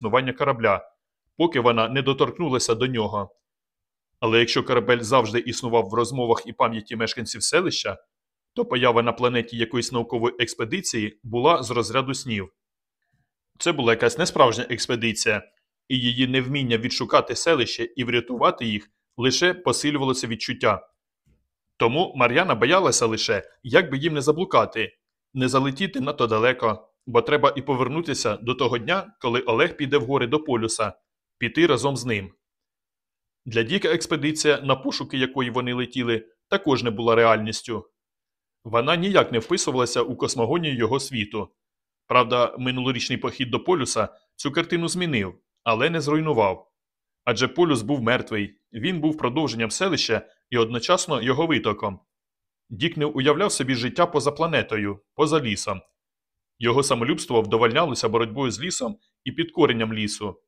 існування корабля, поки вона не доторкнулася до нього. Але якщо корабель завжди існував в розмовах і пам'яті мешканців селища, то поява на планеті якоїсь наукової експедиції була з розряду снів. Це була якась несправжня експедиція, і її невміння відшукати селище і врятувати їх лише посилювалося відчуття. Тому Мар'яна боялася лише, як би їм не заблукати, не залетіти надто далеко, бо треба і повернутися до того дня, коли Олег піде в гори до полюса, піти разом з ним. Для Діка експедиція, на пошуки якої вони летіли, також не була реальністю. Вона ніяк не вписувалася у космогонію його світу. Правда, минулорічний похід до полюса цю картину змінив, але не зруйнував. Адже полюс був мертвий, він був продовженням селища і одночасно його витоком. Дік не уявляв собі життя поза планетою, поза лісом. Його самолюбство вдовольнялося боротьбою з лісом і підкоренням лісу.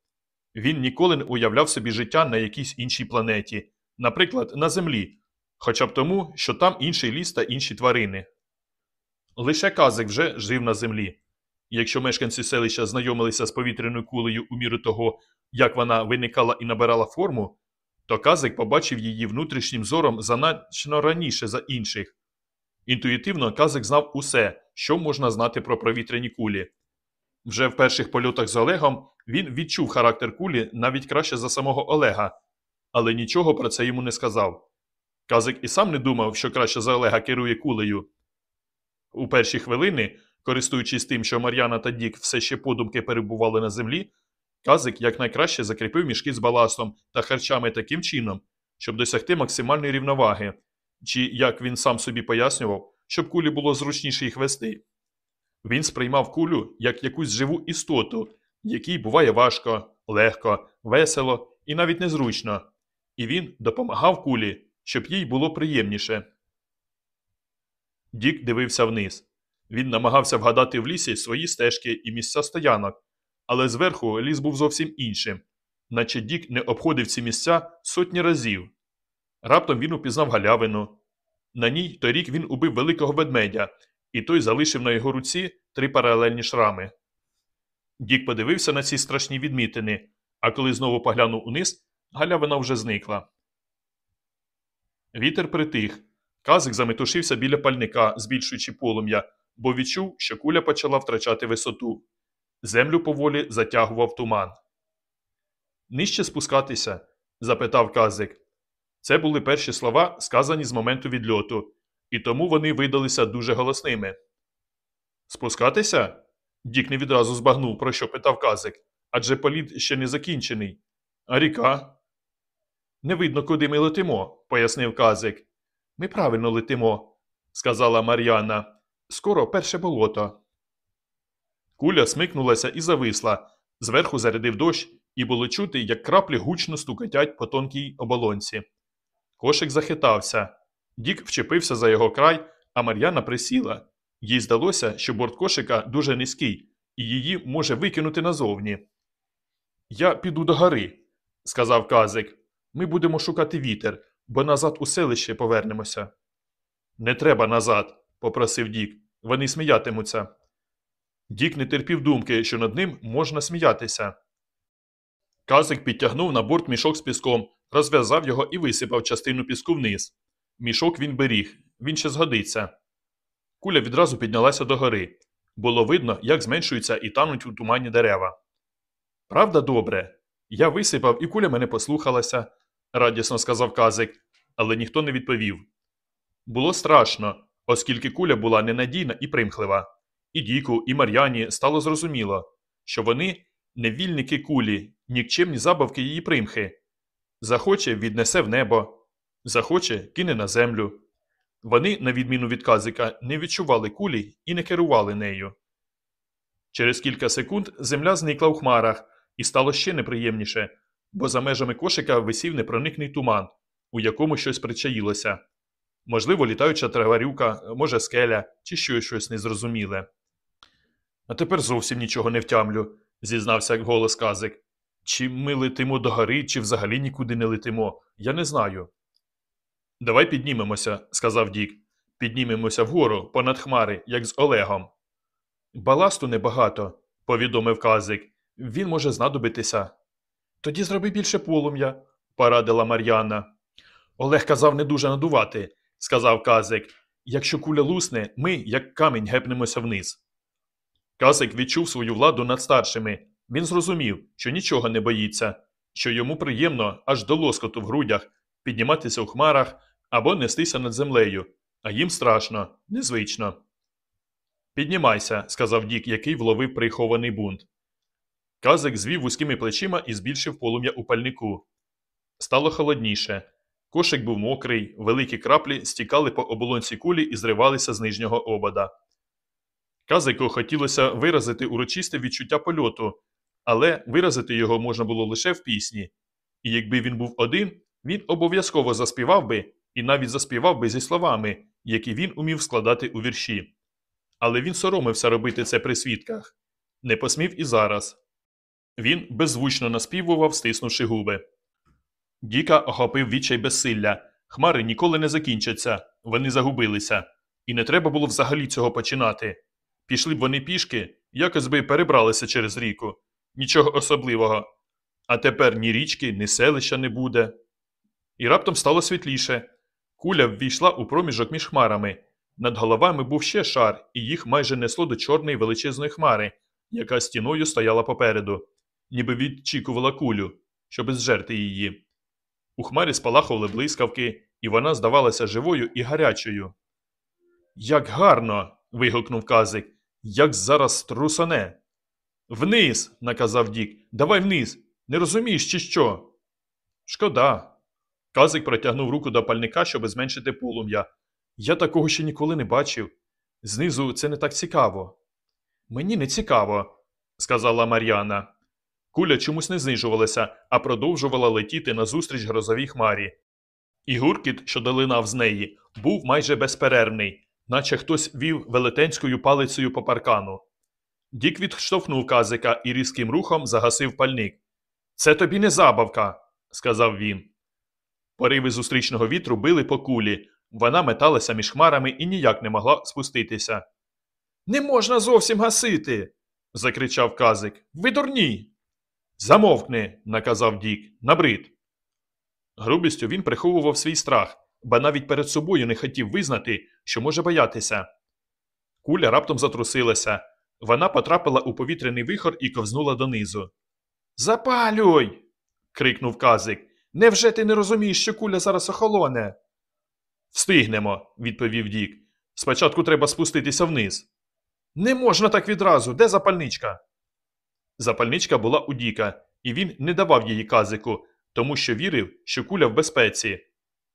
Він ніколи не уявляв собі життя на якійсь іншій планеті, наприклад, на Землі, хоча б тому, що там інший ліс та інші тварини. Лише казик вже жив на землі. Якщо мешканці селища знайомилися з повітряною кулею у міру того, як вона виникала і набирала форму, то казик побачив її внутрішнім зором значно раніше за інших. Інтуїтивно казик знав усе, що можна знати про провітряні кулі. Вже в перших польотах з Олегом він відчув характер кулі навіть краще за самого Олега, але нічого про це йому не сказав. Казик і сам не думав, що краще за Олега керує кулею. У перші хвилини, користуючись тим, що Мар'яна та Дік все ще подумки перебували на землі, Казик якнайкраще закріпив мішки з баластом та харчами таким чином, щоб досягти максимальної рівноваги, чи, як він сам собі пояснював, щоб кулі було зручніше їх вести. Він сприймав кулю як якусь живу істоту, якій буває важко, легко, весело і навіть незручно, і він допомагав кулі, щоб їй було приємніше. Дік дивився вниз. Він намагався вгадати в лісі свої стежки і місця стоянок, але зверху ліс був зовсім іншим, наче Дік не обходив ці місця сотні разів. Раптом він упізнав галявину. На ній торік він убив великого ведмедя, і той залишив на його руці три паралельні шрами. Дік подивився на ці страшні відмітини, а коли знову поглянув униз, галявина вже зникла. Вітер притих. Казик заметушився біля пальника, збільшуючи полум'я, бо відчув, що куля почала втрачати висоту. Землю поволі затягував туман. Нижче спускатися? запитав казик. Це були перші слова, сказані з моменту відльоту, і тому вони видалися дуже голосними. Спускатися? Дік не відразу збагнув, про що питав казик. Адже політ ще не закінчений. А ріка? Не видно, куди ми летимо, пояснив казик. Ми правильно летимо, сказала Мар'яна. Скоро перше болото. Куля смикнулася і зависла. Зверху зарядив дощ, і було чути, як краплі гучно стукотять по тонкій оболонці. Кошик захитався. Дік вчепився за його край, а Мар'яна присіла. Їй здалося, що борт кошика дуже низький, і її може викинути назовні. Я піду до гори, сказав казик. Ми будемо шукати вітер, бо назад у селище повернемося. Не треба назад, попросив Дік. Вони сміятимуться. Дік не терпів думки, що над ним можна сміятися. Казик підтягнув на борт мішок з піском, розв'язав його і висипав частину піску вниз. Мішок він беріг, він ще згодиться. Куля відразу піднялася до гори. Було видно, як зменшуються і тануть у тумані дерева. Правда, добре. Я висипав, і куля мене послухалася, радісно сказав казик, але ніхто не відповів. Було страшно, оскільки куля була ненадійна і примхлива. І Діку, і Мар'яні стало зрозуміло, що вони невільники кулі, нікчемні забавки її примхи. Захоче віднесе в небо, захоче кине на землю. Вони, на відміну від казика, не відчували кулі і не керували нею. Через кілька секунд земля зникла у хмарах, і стало ще неприємніше, бо за межами кошика висів непроникний туман, у якому щось причаїлося. Можливо, літаюча траварюка, може, скеля, чи ще щось незрозуміле. А тепер зовсім нічого не втямлю, зізнався голос казик. Чи ми летимо до гори, чи взагалі нікуди не летимо, я не знаю. Давай піднімемося, сказав Дік. Піднімемося вгору, понад хмари, як з Олегом. Баласту небагато, повідомив казик. Він може знадобитися. Тоді зроби більше полум'я, порадила Мар'яна. Олег казав не дуже надувати, сказав Казик. Якщо куля лусне, ми, як камінь, гепнемося вниз. Казик відчув свою владу над старшими. Він зрозумів, що нічого не боїться, що йому приємно аж до лоскоту в грудях підніматися у хмарах або нестися над землею, а їм страшно, незвично. Піднімайся, сказав Дік, який вловив прихований бунт. Казик звів вузькими плечима і збільшив полум'я у пальнику. Стало холодніше. Кошик був мокрий, великі краплі стікали по оболонці кулі і зривалися з нижнього обода. Казику хотілося виразити урочисте відчуття польоту, але виразити його можна було лише в пісні. І якби він був один, він обов'язково заспівав би і навіть заспівав би зі словами, які він умів складати у вірші. Але він соромився робити це при свідках. Не посмів і зараз. Він беззвучно наспівував, стиснувши губи. Діка охопив відчай безсилля. Хмари ніколи не закінчаться, вони загубилися. І не треба було взагалі цього починати. Пішли б вони пішки, якось би перебралися через ріку. Нічого особливого. А тепер ні річки, ні селища не буде. І раптом стало світліше. Куля ввійшла у проміжок між хмарами. Над головами був ще шар, і їх майже несло до чорної величезної хмари, яка стіною стояла попереду, ніби відчікувала кулю, щоб зжерти її. У хмарі спалахували блискавки, і вона здавалася живою і гарячою. Як гарно. вигукнув казик. Як зараз струсане. Вниз, наказав Дік. Давай вниз. Не розумієш, чи що? Шкода. Казик протягнув руку до пальника, щоб зменшити полум'я. Я такого ще ніколи не бачив. Знизу це не так цікаво. Мені не цікаво, сказала Мар'яна. Куля чомусь не знижувалася, а продовжувала летіти назустріч грозовій хмарі. І гуркіт, що долинав з неї, був майже безперервний, наче хтось вів велетенською палицею по паркану. Дік відштовхнув казика і різким рухом загасив пальник. Це тобі не забавка, сказав він. Пориви зустрічного вітру били по кулі, вона металася між хмарами і ніяк не могла спуститися. Не можна зовсім гасити. закричав казик. Ви дурні. Замовкни, наказав Дік, набрид. Грубістю він приховував свій страх, ба навіть перед собою не хотів визнати, що може боятися. Куля раптом затрусилася. Вона потрапила у повітряний вихор і ковзнула донизу. Запалюй. крикнув казик. Невже ти не розумієш, що куля зараз охолоне? Встигнемо, відповів Дік. Спочатку треба спуститися вниз. Не можна так відразу. Де запальничка? Запальничка була у Діка, і він не давав її казику, тому що вірив, що куля в безпеці.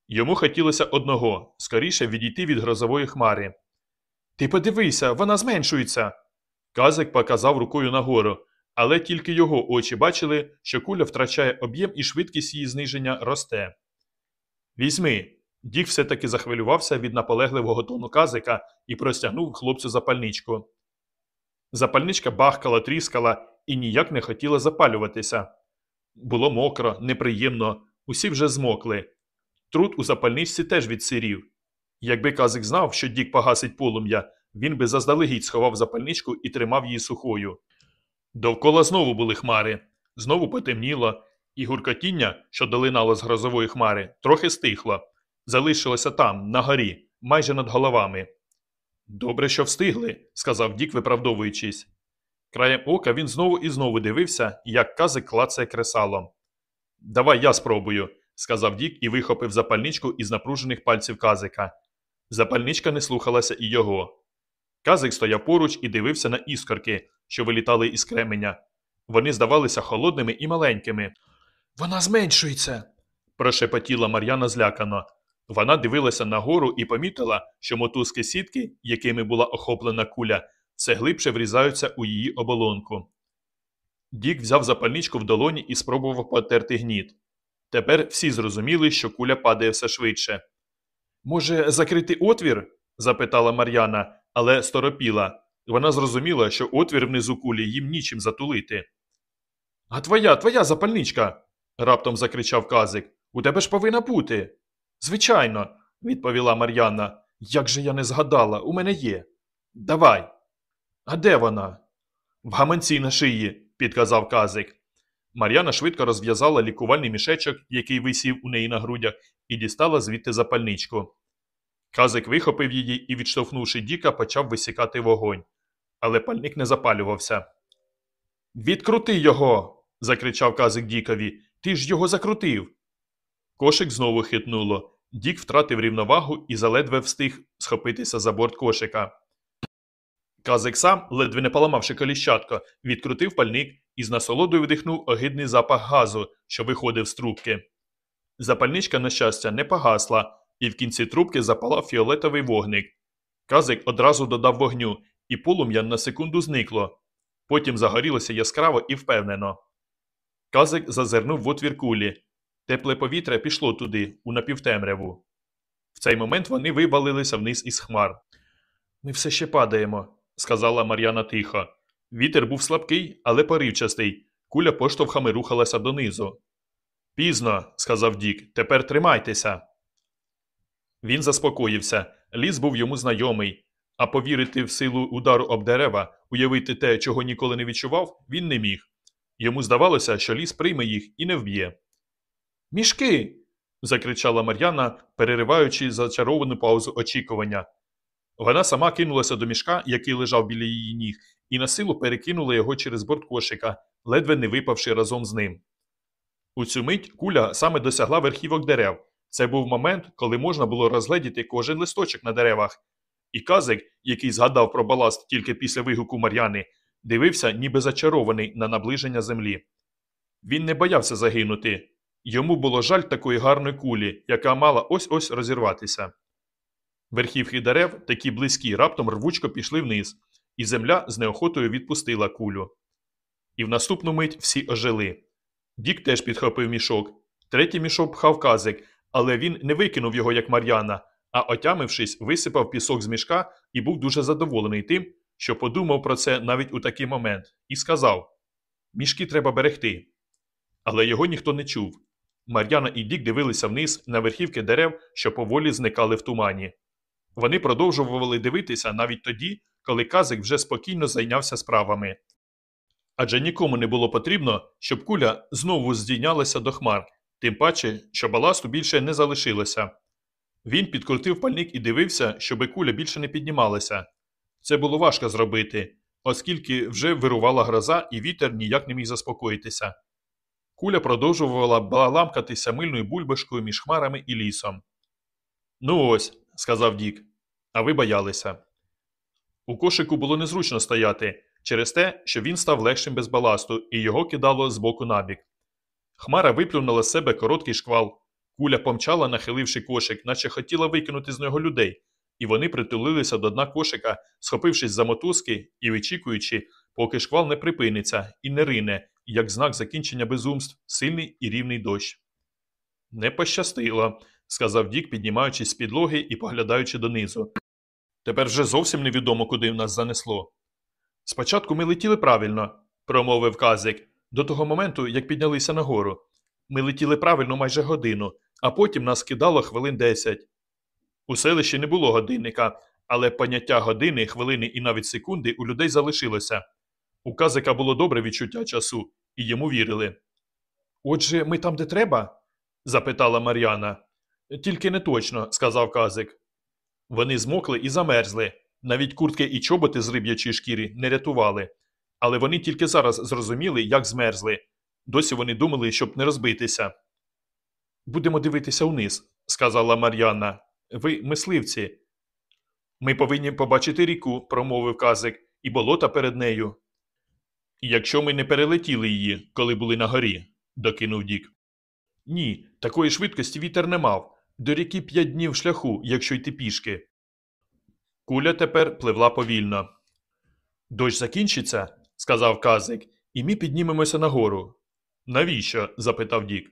Йому хотілося одного скоріше відійти від грозової хмари. Ти подивися, вона зменшується. Казик показав рукою нагору, але тільки його очі бачили, що куля втрачає об'єм і швидкість її зниження росте. Візьми. Дік все таки захвилювався від наполегливого тону казика і простягнув хлопцю запальничку. Запальничка бахкала, тріскала і ніяк не хотіла запалюватися. Було мокро, неприємно, усі вже змокли. Труд у запальничці теж відсирів. Якби казик знав, що Дік погасить полум'я, він би заздалегідь сховав запальничку і тримав її сухою. Довкола знову були хмари, знову потемніло, і гуркотіння, що долинало з грозової хмари, трохи стихло, залишилося там, на горі, майже над головами. Добре, що встигли, сказав Дік, виправдовуючись. Краєм ока він знову і знову дивився, як казик клацає кресалом. Давай я спробую, сказав Дік і вихопив запальничку із напружених пальців казика. Запальничка не слухалася і його. Казик стояв поруч і дивився на іскорки, що вилітали із кременя. Вони здавалися холодними і маленькими. Вона зменшується, прошепотіла Мар'яна злякано. Вона дивилася нагору і помітила, що мотузки сітки, якими була охоплена куля, все глибше врізаються у її оболонку. Дік взяв запальничку в долоні і спробував потерти гніт. Тепер всі зрозуміли, що куля падає все швидше. Може, закрити отвір? запитала Мар'яна, але сторопіла. Вона зрозуміла, що отвір внизу кулі їм нічим затулити. А твоя, твоя запальничка. раптом закричав казик. У тебе ж повинна бути. Звичайно, відповіла Мар'яна. Як же я не згадала, у мене є. Давай. А де вона? В гаманці на шиї, підказав казик. Мар'яна швидко розв'язала лікувальний мішечок, який висів у неї на грудях, і дістала звідти запальничку. Казик вихопив її і, відштовхнувши Діка, почав висікати вогонь. Але пальник не запалювався. Відкрути його. закричав казик Дікові. Ти ж його закрутив. Кошик знову хитнуло. Дік втратив рівновагу і заледве встиг схопитися за борт кошика. Казик сам, ледве не поламавши коліщатко, відкрутив пальник і з насолодою вдихнув огидний запах газу, що виходив з трубки. Запальничка, на щастя, не погасла, і в кінці трубки запалав фіолетовий вогник. Казик одразу додав вогню, і полум'я на секунду зникло. Потім загорілося яскраво і впевнено. Казик зазирнув в отвір кулі. Тепле повітря пішло туди, у напівтемряву. В цей момент вони вивалилися вниз із хмар. Ми все ще падаємо, сказала Мар'яна тихо. Вітер був слабкий, але поривчастий. Куля поштовхами рухалася донизу. Пізно, сказав Дік, тепер тримайтеся. Він заспокоївся. Ліс був йому знайомий, а повірити в силу удару об дерева, уявити те, чого ніколи не відчував, він не міг. Йому здавалося, що ліс прийме їх і не вб'є. Мішки. закричала Мар'яна, перериваючи зачаровану паузу очікування. Вона сама кинулася до мішка, який лежав біля її ніг, і на силу перекинула його через борт кошика, ледве не випавши разом з ним. У цю мить куля саме досягла верхівок дерев. Це був момент, коли можна було розгледіти кожен листочок на деревах. І казик, який згадав про баласт тільки після вигуку Мар'яни, дивився, ніби зачарований на наближення землі. Він не боявся загинути. Йому було жаль такої гарної кулі, яка мала ось ось розірватися. Верхівки дерев, такі близькі, раптом рвучко пішли вниз, і земля з неохотою відпустила кулю. І в наступну мить всі ожили. Дік теж підхопив мішок. Третій мішок пхав казик, але він не викинув його, як Мар'яна, а отямившись, висипав пісок з мішка і був дуже задоволений тим, що подумав про це навіть у такий момент, і сказав Мішки треба берегти. Але його ніхто не чув. Мар'яна і Дік дивилися вниз на верхівки дерев, що поволі зникали в тумані. Вони продовжували дивитися навіть тоді, коли казик вже спокійно зайнявся справами. Адже нікому не було потрібно, щоб куля знову здійнялася до хмар, тим паче, що баласту більше не залишилося. Він підкрутив пальник і дивився, щоби куля більше не піднімалася. Це було важко зробити, оскільки вже вирувала гроза і вітер ніяк не міг заспокоїтися. Куля продовжувала баламкатися мильною бульбашкою між хмарами і лісом. Ну ось, сказав Дік, а ви боялися. У кошику було незручно стояти через те, що він став легшим без баласту і його кидало з боку набік. Хмара виплюнула з себе короткий шквал. Куля помчала, нахиливши кошик, наче хотіла викинути з нього людей, і вони притулилися до дна кошика, схопившись за мотузки і вичікуючи, поки шквал не припиниться і не рине, як знак закінчення безумств, сильний і рівний дощ. Не пощастило, сказав Дік, піднімаючись з підлоги і поглядаючи донизу. Тепер вже зовсім невідомо, куди в нас занесло. Спочатку ми летіли правильно, промовив казик, до того моменту, як піднялися нагору. Ми летіли правильно майже годину, а потім нас кидало хвилин десять. У селищі не було годинника, але поняття години, хвилини і навіть секунди у людей залишилося. У казика було добре відчуття часу, і йому вірили. Отже, ми там, де треба? запитала Мар'яна. Тільки не точно, сказав казик. Вони змокли і замерзли. Навіть куртки і чоботи з риб'ячої шкіри не рятували. Але вони тільки зараз зрозуміли, як змерзли. Досі вони думали, щоб не розбитися. Будемо дивитися вниз, сказала Мар'яна. Ви мисливці. Ми повинні побачити ріку, промовив казик, і болота перед нею. Якщо ми не перелетіли її, коли були на горі, докинув Дік. Ні, такої швидкості вітер не мав. До ріки п'ять днів шляху, якщо йти пішки. Куля тепер пливла повільно. Дощ закінчиться, сказав казик, і ми піднімемося нагору. Навіщо? запитав Дік.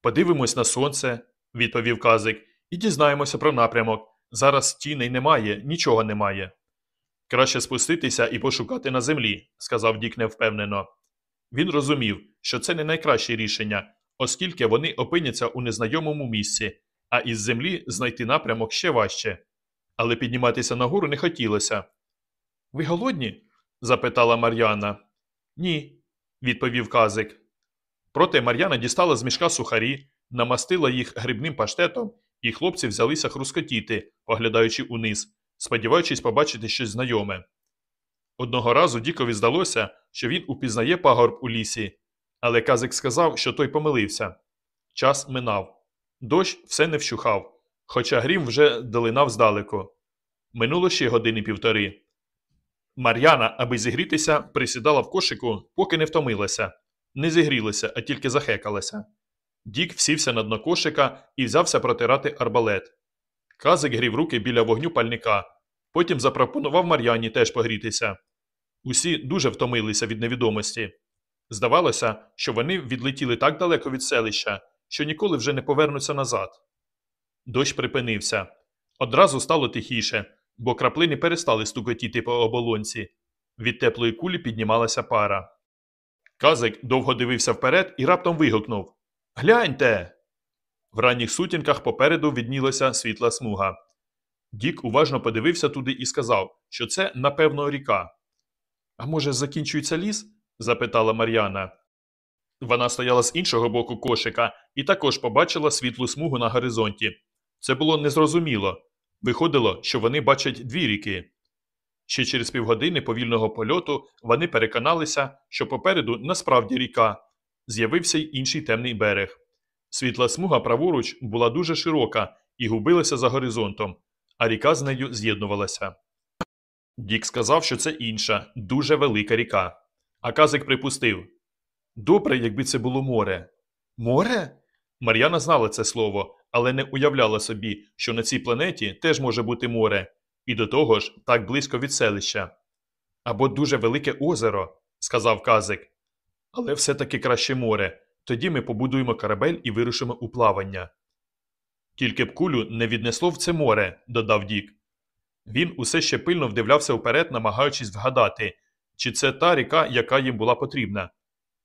Подивимось на сонце, відповів казик, і дізнаємося про напрямок. Зараз тіней немає, нічого немає. Краще спуститися і пошукати на землі, сказав Дік невпевнено. Він розумів, що це не найкраще рішення, оскільки вони опиняться у незнайомому місці, а із землі знайти напрямок ще важче. Але підніматися нагору не хотілося. Ви голодні? Запитала Мар'яна. Ні. відповів казик. Проте Мар'яна дістала з мішка сухарі, намастила їх грибним паштетом, і хлопці взялися хрускотіти, поглядаючи униз, сподіваючись побачити щось знайоме. Одного разу Дікові здалося, що він упізнає пагорб у лісі, але казик сказав, що той помилився. Час минав. Дощ все не вщухав, хоча грім вже долинав здалеку. Минуло ще години півтори. Мар'яна, аби зігрітися, присідала в кошику, поки не втомилася. Не зігрілася, а тільки захекалася. Дік всівся на дно кошика і взявся протирати арбалет. Казик грів руки біля вогню пальника, потім запропонував Мар'яні теж погрітися. Усі дуже втомилися від невідомості. Здавалося, що вони відлетіли так далеко від селища, що ніколи вже не повернуться назад. Дощ припинився. Одразу стало тихіше, бо краплини перестали стукотіти по оболонці. Від теплої кулі піднімалася пара. Казик довго дивився вперед і раптом вигукнув Гляньте. В ранніх сутінках попереду віднілася світла смуга. Дік уважно подивився туди і сказав, що це, напевно, ріка. А може, закінчується ліс? запитала Мар'яна. Вона стояла з іншого боку кошика і також побачила світлу смугу на горизонті. Це було незрозуміло. Виходило, що вони бачать дві ріки. Ще через півгодини повільного польоту вони переконалися, що попереду насправді ріка. З'явився й інший темний берег. Світла смуга праворуч була дуже широка і губилася за горизонтом, а ріка з нею з'єднувалася. Дік сказав, що це інша, дуже велика ріка. А казик припустив Добре, якби це було море. Море? Мар'яна знала це слово, але не уявляла собі, що на цій планеті теж може бути море, і до того ж так близько від селища. Або дуже велике озеро, сказав казик. Але все-таки краще море. Тоді ми побудуємо корабель і вирушимо у плавання. Тільки б кулю не віднесло в це море, додав Дік. Він усе ще пильно вдивлявся вперед, намагаючись вгадати, чи це та ріка, яка їм була потрібна.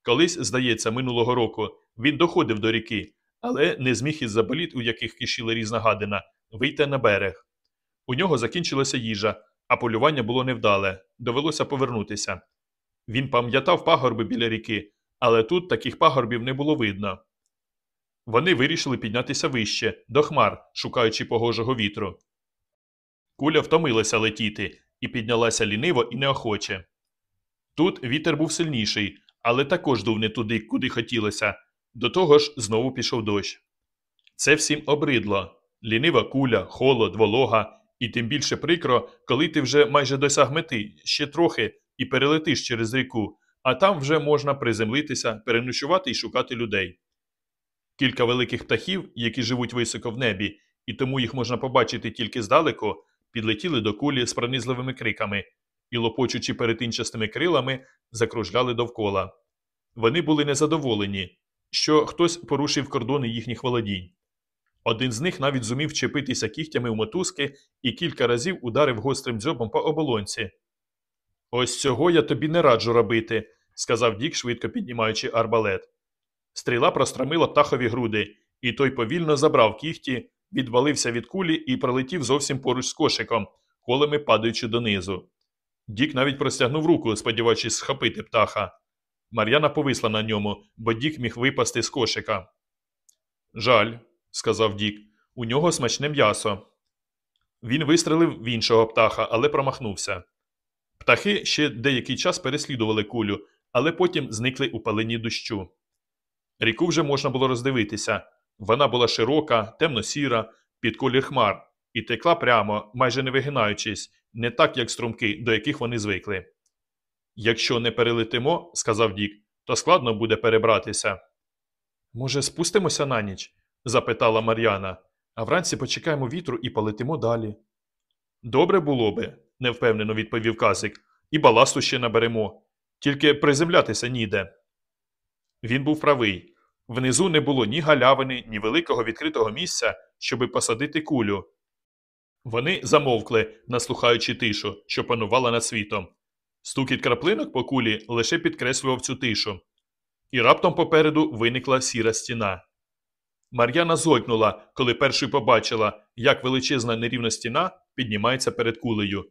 Колись, здається, минулого року він доходив до ріки, але не зміг із за боліт, у яких кишіла різна гадина, вийти на берег. У нього закінчилася їжа, а полювання було невдале, довелося повернутися. Він пам'ятав пагорби біля ріки, але тут таких пагорбів не було видно. Вони вирішили піднятися вище, до хмар, шукаючи погожого вітру. Куля втомилася летіти і піднялася ліниво і неохоче. Тут вітер був сильніший, але також дув не туди, куди хотілося. До того ж знову пішов дощ. Це всім обридло лінива куля, холод, волога, і тим більше прикро, коли ти вже майже досяг мети, ще трохи, і перелетиш через ріку, а там вже можна приземлитися, переночувати і шукати людей. Кілька великих птахів, які живуть високо в небі, і тому їх можна побачити тільки здалеку, підлетіли до кулі з пронизливими криками і, лопочучи перетинчастими крилами, закружляли довкола. Вони були незадоволені, що хтось порушив кордони їхніх володінь. Один з них навіть зумів чепитися кігтями в мотузки і кілька разів ударив гострим дзьобом по оболонці. Ось цього я тобі не раджу робити, сказав Дік, швидко піднімаючи арбалет. Стріла простромила птахові груди, і той повільно забрав кігті, відвалився від кулі і пролетів зовсім поруч з кошиком, колами падаючи донизу. Дік навіть простягнув руку, сподіваючись схопити птаха. Мар'яна повисла на ньому, бо Дік міг випасти з кошика. Жаль, сказав Дік, у нього смачне м'ясо. Він вистрелив в іншого птаха, але промахнувся. Птахи ще деякий час переслідували кулю, але потім зникли у палині дощу. Ріку вже можна було роздивитися. Вона була широка, темно-сіра, під колір хмар, і текла прямо, майже не вигинаючись, не так, як струмки, до яких вони звикли. Якщо не перелетимо, сказав Дік, то складно буде перебратися. Може, спустимося на ніч? запитала Мар'яна, а вранці почекаємо вітру і полетимо далі. Добре було би, невпевнено відповів казик, і баласту ще наберемо, тільки приземлятися ніде. Він був правий. Внизу не було ні галявини, ні великого відкритого місця, щоби посадити кулю. Вони замовкли, наслухаючи тишу, що панувала над світом. Стукіт краплинок по кулі лише підкреслював цю тишу. І раптом попереду виникла сіра стіна. Мар'яна зойкнула, коли першою побачила, як величезна нерівна стіна піднімається перед кулею.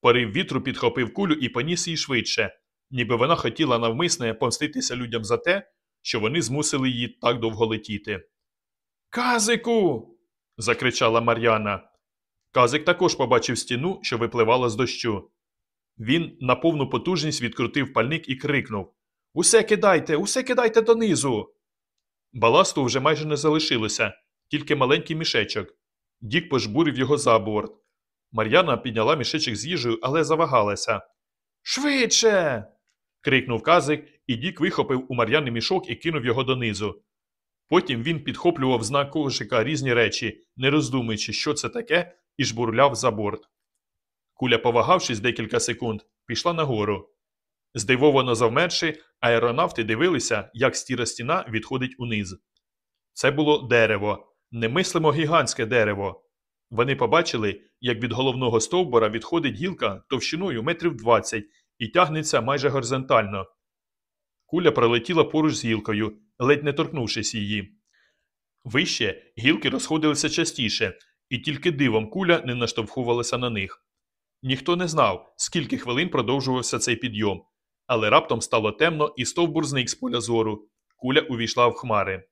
Порив вітру підхопив кулю і поніс її швидше. ніби вона хотіла навмисне помститися людям за те, що вони змусили її так довго летіти. Казику. закричала Мар'яна. Казик також побачив стіну, що випливала з дощу. Він на повну потужність відкрутив пальник і крикнув Усе кидайте, усе кидайте донизу. Баласту вже майже не залишилося, тільки маленький мішечок. Дік пожбурив його за борт. Мар'яна підняла мішечок з їжею, але завагалася. Швидше. крикнув казик, і Дік вихопив у Мар'яни мішок і кинув його донизу. Потім він підхоплював з дна кошика різні речі, не роздумуючи, що це таке, і жбурляв за борт. Куля, повагавшись декілька секунд, пішла нагору. Здивовано завмерши, аеронавти дивилися, як стіра стіна відходить униз. Це було дерево, немислимо гігантське дерево. Вони побачили, як від головного стовбура відходить гілка товщиною метрів 20 і тягнеться майже горизонтально. Куля пролетіла поруч з гілкою, ледь не торкнувшись її. Вище гілки розходилися частіше, і тільки дивом куля не наштовхувалася на них. Ніхто не знав, скільки хвилин продовжувався цей підйом, але раптом стало темно, і стовбур зник з поля зору. Куля увійшла в хмари.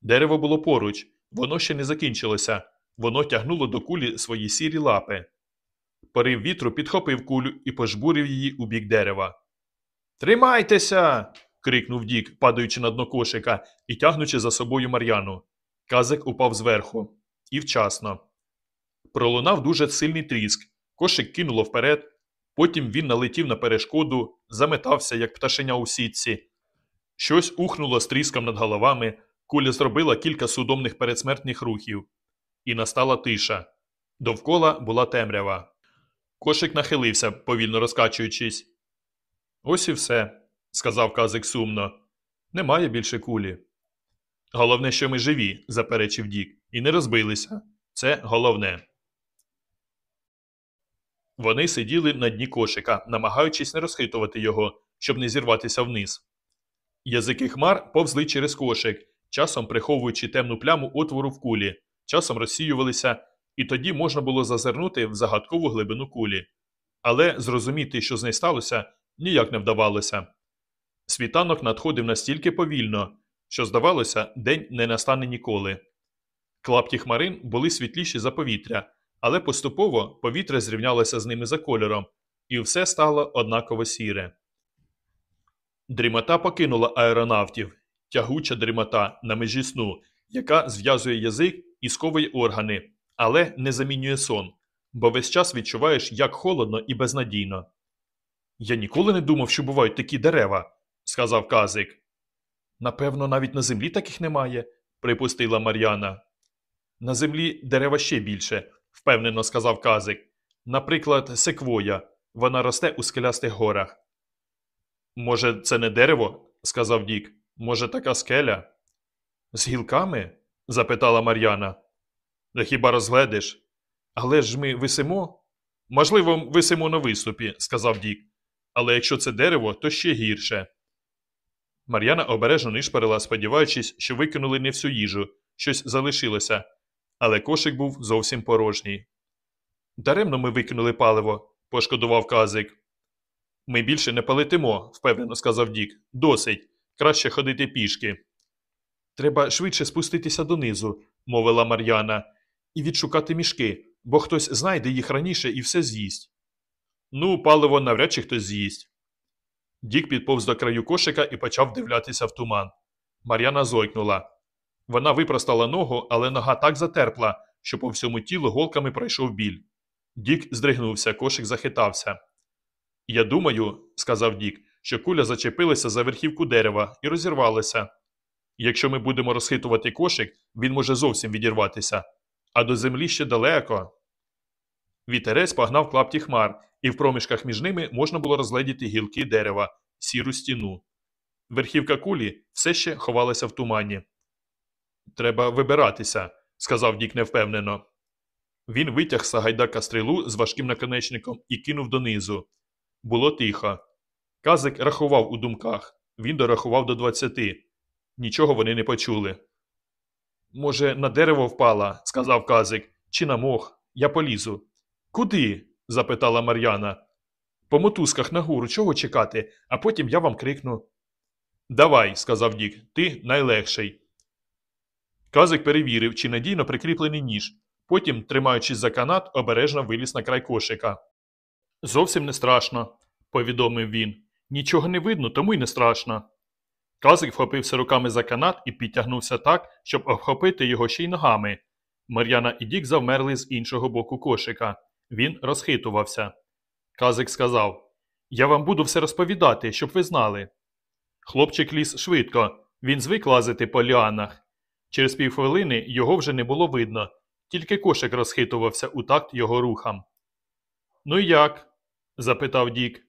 Дерево було поруч, воно ще не закінчилося, воно тягнуло до кулі свої сірі лапи. Порив вітру підхопив кулю і пожбурив її у бік дерева. Тримайтеся. крикнув Дік, падаючи на дно кошика і тягнучи за собою Мар'яну. Казик упав зверху. І вчасно. Пролунав дуже сильний тріск. Кошик кинуло вперед. Потім він налетів на перешкоду, заметався, як пташеня у сітці. Щось ухнуло з тріском над головами, куля зробила кілька судомних передсмертних рухів. І настала тиша. Довкола була темрява. Кошик нахилився, повільно розкачуючись. Ось і все, сказав казик сумно. Немає більше кулі. Головне, що ми живі, заперечив Дік, і не розбилися. Це головне. Вони сиділи на дні кошика, намагаючись не розхитувати його, щоб не зірватися вниз. Язики хмар повзли через кошик, часом приховуючи темну пляму отвору в кулі, часом розсіювалися, і тоді можна було зазирнути в загадкову глибину кулі. Але зрозуміти, що з нею сталося, ніяк не вдавалося. Світанок надходив настільки повільно, що, здавалося, день не настане ніколи. Клапті хмарин були світліші за повітря, але поступово повітря зрівнялося з ними за кольором, і все стало однаково сіре. Дрімота покинула аеронавтів, тягуча дрімота на межі сну, яка зв'язує язик і сковує органи, але не замінює сон, бо весь час відчуваєш, як холодно і безнадійно. Я ніколи не думав, що бувають такі дерева, сказав казик. Напевно, навіть на землі таких немає, припустила Мар'яна. На землі дерева ще більше, впевнено сказав казик. Наприклад, секвоя. Вона росте у скелястих горах. Може, це не дерево? сказав Дік. Може, така скеля? З гілками? запитала Мар'яна. Хіба розгледиш? Але ж ми висимо? Можливо, висимо на виступі, сказав Дік. Але якщо це дерево, то ще гірше. Мар'яна обережно нишпарила, сподіваючись, що викинули не всю їжу, щось залишилося, але кошик був зовсім порожній. Даремно ми викинули паливо, пошкодував казик. Ми більше не полетимо, впевнено сказав Дік. Досить. Краще ходити пішки. Треба швидше спуститися донизу, мовила Мар'яна, і відшукати мішки, бо хтось знайде їх раніше і все з'їсть. Ну, паливо навряд чи хтось з'їсть. Дік підповз до краю кошика і почав дивлятися в туман. Мар'яна зойкнула. Вона випростала ногу, але нога так затерпла, що по всьому тілу голками пройшов біль. Дік здригнувся, кошик захитався. Я думаю, сказав Дік, що куля зачепилася за верхівку дерева і розірвалася. Якщо ми будемо розхитувати кошик, він може зовсім відірватися, а до землі ще далеко. Вітерець погнав клапті хмар, і в проміжках між ними можна було розгледіти гілки дерева, сіру стіну. Верхівка кулі все ще ховалася в тумані. Треба вибиратися, сказав Дік невпевнено. Він витяг Сагайдака стрілу з важким наконечником і кинув донизу. Було тихо. Казик рахував у думках. Він дорахував до двадцяти. Нічого вони не почули. Може, на дерево впала, сказав казик, чи на мох. Я полізу. Куди? запитала Мар'яна. по мотузках нагору, чого чекати, а потім я вам крикну. Давай, сказав Дік, ти найлегший. Казик перевірив, чи надійно прикріплений ніж. Потім, тримаючись за канат, обережно виліз на край кошика. Зовсім не страшно, повідомив він. Нічого не видно, тому й не страшно. Казик вхопився руками за канат і підтягнувся так, щоб обхопити його ще й ногами. Мар'яна і Дік завмерли з іншого боку кошика. Він розхитувався. Казик сказав: Я вам буду все розповідати, щоб ви знали. Хлопчик ліз швидко, він звик лазити по ліанах. Через півхвилини його вже не було видно, тільки кошик розхитувався у такт його рухам. Ну як? запитав Дік.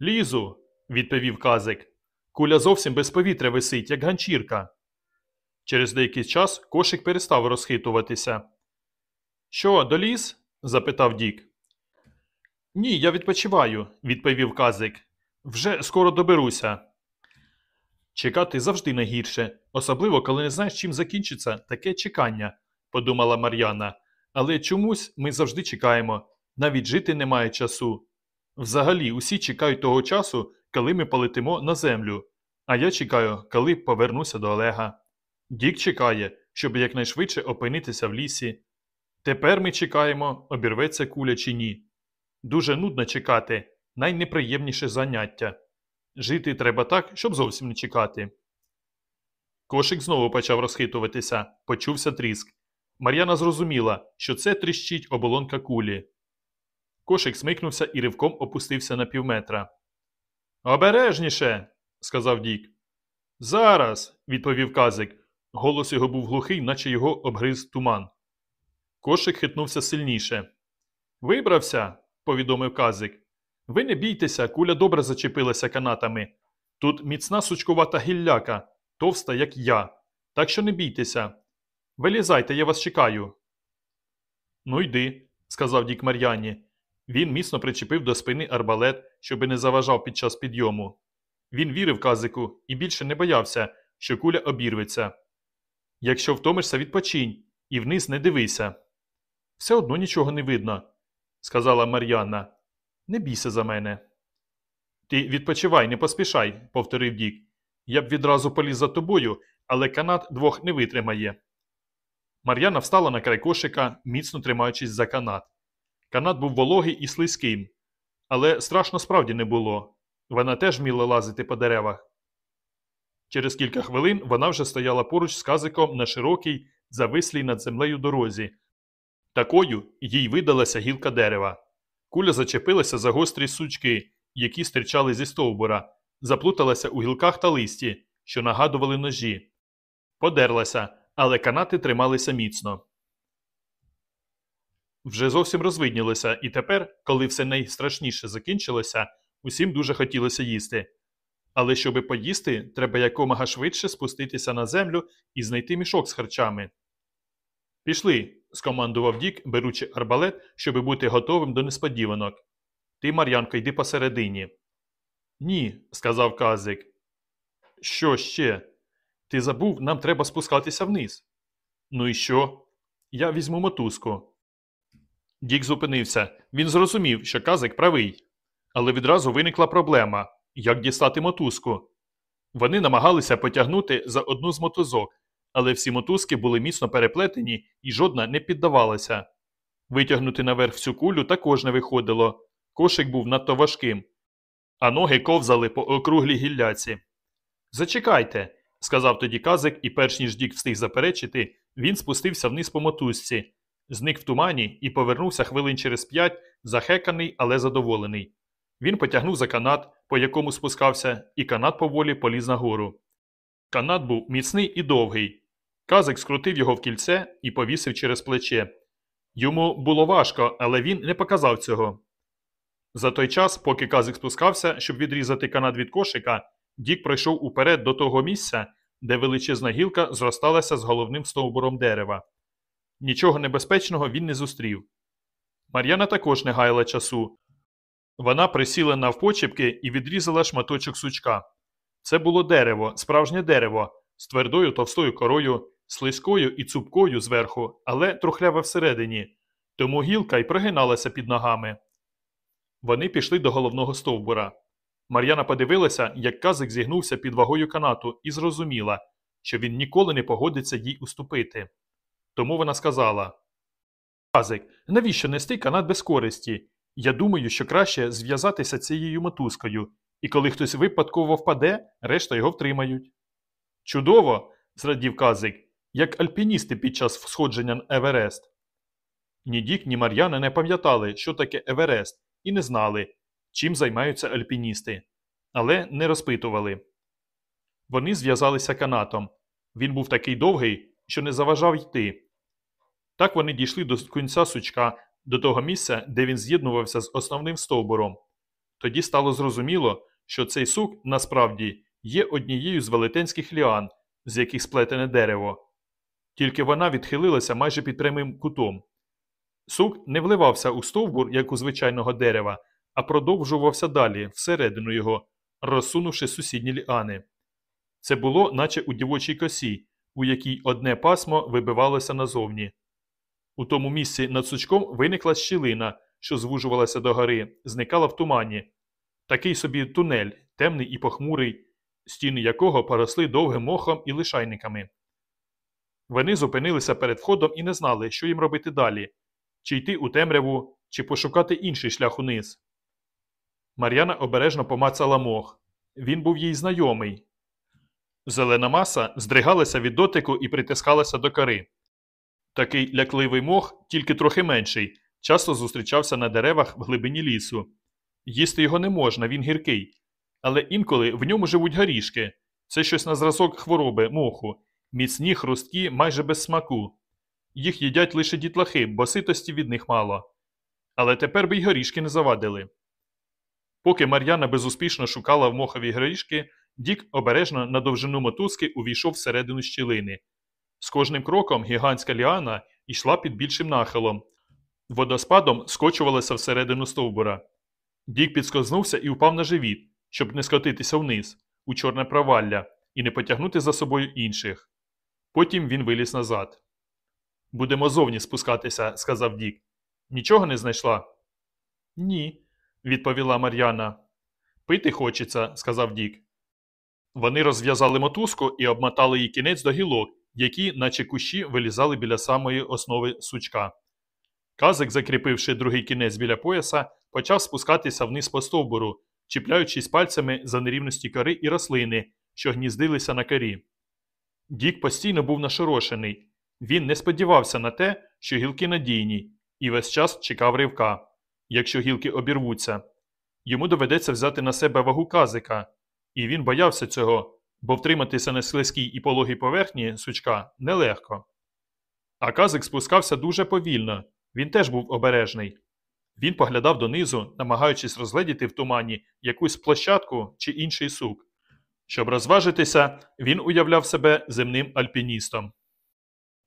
Лізу, відповів казик. Куля зовсім без повітря висить, як ганчірка. Через деякий час кошик перестав розхитуватися. Що, доліз? запитав Дік. Ні, я відпочиваю, відповів казик. Вже скоро доберуся. Чекати завжди найгірше, особливо коли не знаєш, чим закінчиться таке чекання, подумала Мар'яна. Але чомусь ми завжди чекаємо, навіть жити немає часу. Взагалі, усі чекають того часу, коли ми полетимо на землю. А я чекаю, коли повернуся до Олега. Дік чекає, щоб якнайшвидше опинитися в лісі. Тепер ми чекаємо, обірветься куля чи ні. Дуже нудно чекати, найнеприємніше заняття. Жити треба так, щоб зовсім не чекати. Кошик знову почав розхитуватися, почувся тріск. Мар'яна зрозуміла, що це тріщить оболонка кулі. Кошик смикнувся і ривком опустився на півметра. Обережніше, сказав Дік. Зараз, відповів казик. Голос його був глухий, наче його обгриз туман. Кошик хитнувся сильніше. Вибрався, повідомив казик. Ви не бійтеся, куля добре зачепилася канатами. Тут міцна сучкувата гілляка, товста, як я. Так що не бійтеся. Вилізайте, я вас чекаю. Ну йди, сказав Дік Мар'яні. Він міцно причепив до спини арбалет, щоби не заважав під час підйому. Він вірив казику і більше не боявся, що куля обірветься. Якщо втомишся, відпочинь і вниз не дивися. Все одно нічого не видно, сказала Мар'яна. Не бійся за мене. Ти відпочивай, не поспішай, повторив Дік. Я б відразу поліз за тобою, але канат двох не витримає. Мар'яна встала на край кошика, міцно тримаючись за канат. Канат був вологий і слизьким, але страшно справді не було. Вона теж вміла лазити по деревах. Через кілька хвилин вона вже стояла поруч з казиком на широкій, завислій над землею дорозі. Такою їй видалася гілка дерева. Куля зачепилася за гострі сучки, які стирчали зі стовбура, заплуталася у гілках та листі, що нагадували ножі. Подерлася, але канати трималися міцно. Вже зовсім розвиднілося, і тепер, коли все найстрашніше закінчилося, усім дуже хотілося їсти. Але щоби поїсти, треба якомога швидше спуститися на землю і знайти мішок з харчами. Пішли, скомандував Дік, беручи арбалет, щоби бути готовим до несподіванок. Ти, Мар'янко, йди посередині. Ні, сказав казик. Що ще? Ти забув, нам треба спускатися вниз. Ну і що? Я візьму мотузку. Дік зупинився. Він зрозумів, що казик правий. Але відразу виникла проблема як дістати мотузку. Вони намагалися потягнути за одну з мотузок, але всі мотузки були міцно переплетені і жодна не піддавалася. Витягнути наверх всю кулю також не виходило. Кошик був надто важким, а ноги ковзали по округлій гілляці. Зачекайте, сказав тоді казик, і перш ніж Дік встиг заперечити, він спустився вниз по мотузці, зник в тумані і повернувся хвилин через п'ять, захеканий, але задоволений. Він потягнув за канат, по якому спускався, і канат поволі поліз нагору. Канат був міцний і довгий. Казик скрутив його в кільце і повісив через плече. Йому було важко, але він не показав цього. За той час, поки казик спускався, щоб відрізати канат від кошика, Дік пройшов уперед до того місця, де величезна гілка зросталася з головним стовбуром дерева. Нічого небезпечного він не зустрів. Мар'яна також не гаяла часу. Вона присіла навпочепки і відрізала шматочок сучка. Це було дерево, справжнє дерево, з твердою товстою корою, слизькою і цупкою зверху, але трухляве всередині, тому гілка й прогиналася під ногами. Вони пішли до головного стовбура. Мар'яна подивилася, як казик зігнувся під вагою канату, і зрозуміла, що він ніколи не погодиться їй уступити. Тому вона сказала: Казик, навіщо нести канат без користі? Я думаю, що краще зв'язатися цією мотузкою, і коли хтось випадково впаде, решта його втримають. Чудово! зрадів казик, як альпіністи під час сходження на Еверест. Ні Дік, ні Мар'яна не пам'ятали, що таке Еверест, і не знали, чим займаються альпіністи, але не розпитували. Вони зв'язалися канатом. Він був такий довгий, що не заважав йти. Так вони дійшли до кінця сучка, до того місця, де він з'єднувався з основним стовбуром. Тоді стало зрозуміло, що цей сук насправді є однією з велетенських ліан, з яких сплетене дерево. Тільки вона відхилилася майже під прямим кутом. Сук не вливався у стовбур, як у звичайного дерева, а продовжувався далі, всередину його, розсунувши сусідні ліани. Це було, наче у дівочій косі, у якій одне пасмо вибивалося назовні. У тому місці над сучком виникла щілина, що звужувалася до гори, зникала в тумані. Такий собі тунель, темний і похмурий, стіни якого поросли довгим мохом і лишайниками. Вони зупинилися перед входом і не знали, що їм робити далі чи йти у темряву, чи пошукати інший шлях униз. Мар'яна обережно помацала мох. Він був їй знайомий. Зелена маса здригалася від дотику і притискалася до кори. Такий лякливий мох, тільки трохи менший, часто зустрічався на деревах в глибині лісу. Їсти його не можна, він гіркий. Але інколи в ньому живуть горішки. Це щось на зразок хвороби, моху, міцні, хрусткі, майже без смаку. Їх їдять лише дітлахи, бо ситості від них мало. Але тепер би й горішки не завадили. Поки Мар'яна безуспішно шукала в мохові горішки, Дік обережно на довжину мотузки увійшов всередину щілини. З кожним кроком гігантська ліана йшла під більшим нахилом. Водоспадом скочувалася всередину стовбура. Дік підскознувся і упав на живіт, щоб не скотитися вниз, у чорне провалля, і не потягнути за собою інших. Потім він виліз назад. Будемо зовні спускатися, сказав Дік. Нічого не знайшла? Ні, відповіла Мар'яна. Пити хочеться, сказав Дік. Вони розв'язали мотузку і обмотали її кінець до гілок, які, наче кущі, вилізали біля самої основи сучка. Казик, закріпивши другий кінець біля пояса, почав спускатися вниз по стовбуру, чіпляючись пальцями за нерівності кори і рослини, що гніздилися на корі. Дік постійно був нашорошений. Він не сподівався на те, що гілки надійні, і весь час чекав ривка. Якщо гілки обірвуться, йому доведеться взяти на себе вагу казика, і він боявся цього, бо втриматися на слизькій і пологій поверхні сучка нелегко. А казик спускався дуже повільно, він теж був обережний. Він поглядав донизу, намагаючись розгледіти в тумані якусь площадку чи інший сук. Щоб розважитися, він уявляв себе земним альпіністом.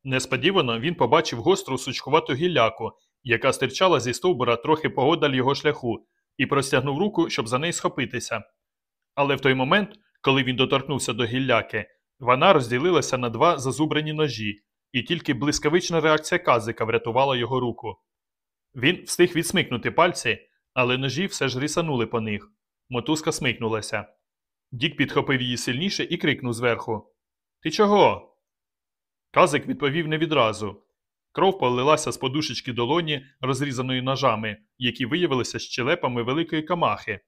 Несподівано він побачив гостру сучкувату гілляку, яка стирчала зі стовбура трохи погодаль його шляху, і простягнув руку, щоб за неї схопитися. Але в той момент, коли він доторкнувся до гілляки, вона розділилася на два зазубрені ножі, і тільки блискавична реакція казика врятувала його руку. Він встиг відсмикнути пальці, але ножі все ж рісанули по них. Мотузка смикнулася. Дік підхопив її сильніше і крикнув зверху Ти чого? Казик відповів не відразу. Кров полилася з подушечки долоні, розрізаної ножами, які виявилися щелепами великої камахи.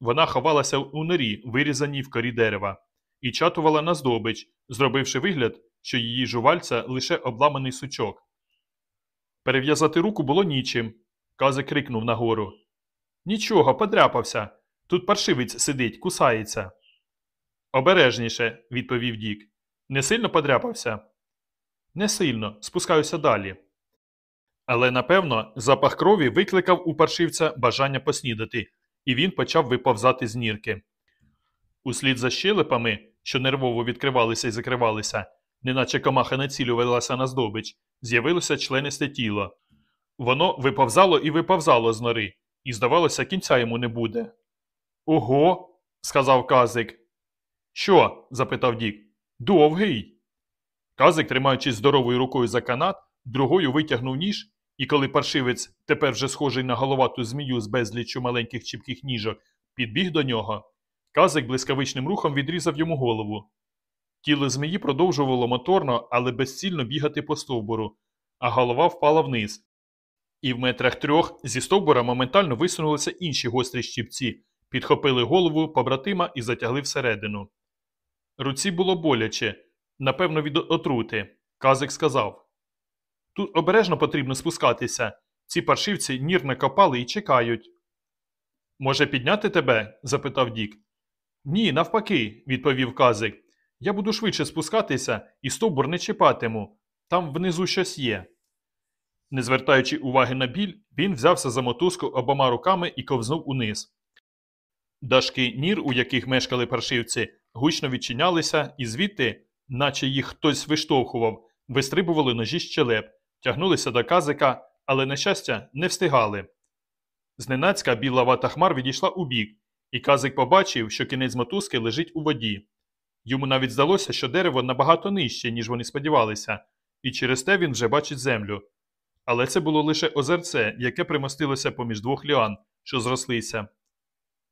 Вона ховалася у норі, вирізаній в корі дерева, і чатувала на здобич, зробивши вигляд, що її жувальця лише обламаний сучок. Перев'язати руку було нічим. Казик крикнув нагору. Нічого, подряпався. Тут паршивець сидить, кусається. Обережніше, відповів Дік. Не сильно подряпався? Не сильно, спускаюся далі. Але напевно запах крові викликав у паршивця бажання поснідати, і він почав виповзати з нірки. Услід за щелепами, що нервово відкривалися і закривалися, неначе комаха націлювалася на здобич, з'явилося членисте тіло. Воно виповзало і виповзало з нори, і, здавалося, кінця йому не буде. Ого, сказав казик. Що? запитав Дік. Довгий. Казик, тримаючись здоровою рукою за канат, другою витягнув ніж І коли паршивець, тепер вже схожий на головату змію з безліччю маленьких чіпких ніжок, підбіг до нього, казик блискавичним рухом відрізав йому голову. Тіло змії продовжувало моторно, але безцільно бігати по стовбуру, а голова впала вниз. І в метрах трьох зі стовбура моментально висунулися інші гострі щіпці, підхопили голову побратима і затягли всередину. Руці було боляче, напевно, від отрути. Казик сказав. Тут обережно потрібно спускатися. Ці паршивці нір накопали і чекають. Може, підняти тебе? запитав Дік. Ні, навпаки, відповів казик. Я буду швидше спускатися і стовбур не чіпатиму. Там внизу щось є. Не звертаючи уваги на біль, він взявся за мотузку обома руками і ковзнув униз. Дашки нір, у яких мешкали паршивці, гучно відчинялися, і звідти, наче їх хтось виштовхував, вистрибували ножі з щелеп, тягнулися до казика, але, на щастя, не встигали. Зненацька біла вата хмар відійшла убік, і казик побачив, що кінець мотузки лежить у воді. Йому навіть здалося, що дерево набагато нижче, ніж вони сподівалися, і через те він вже бачить землю. Але це було лише озерце, яке примостилося поміж двох ліан, що зрослися.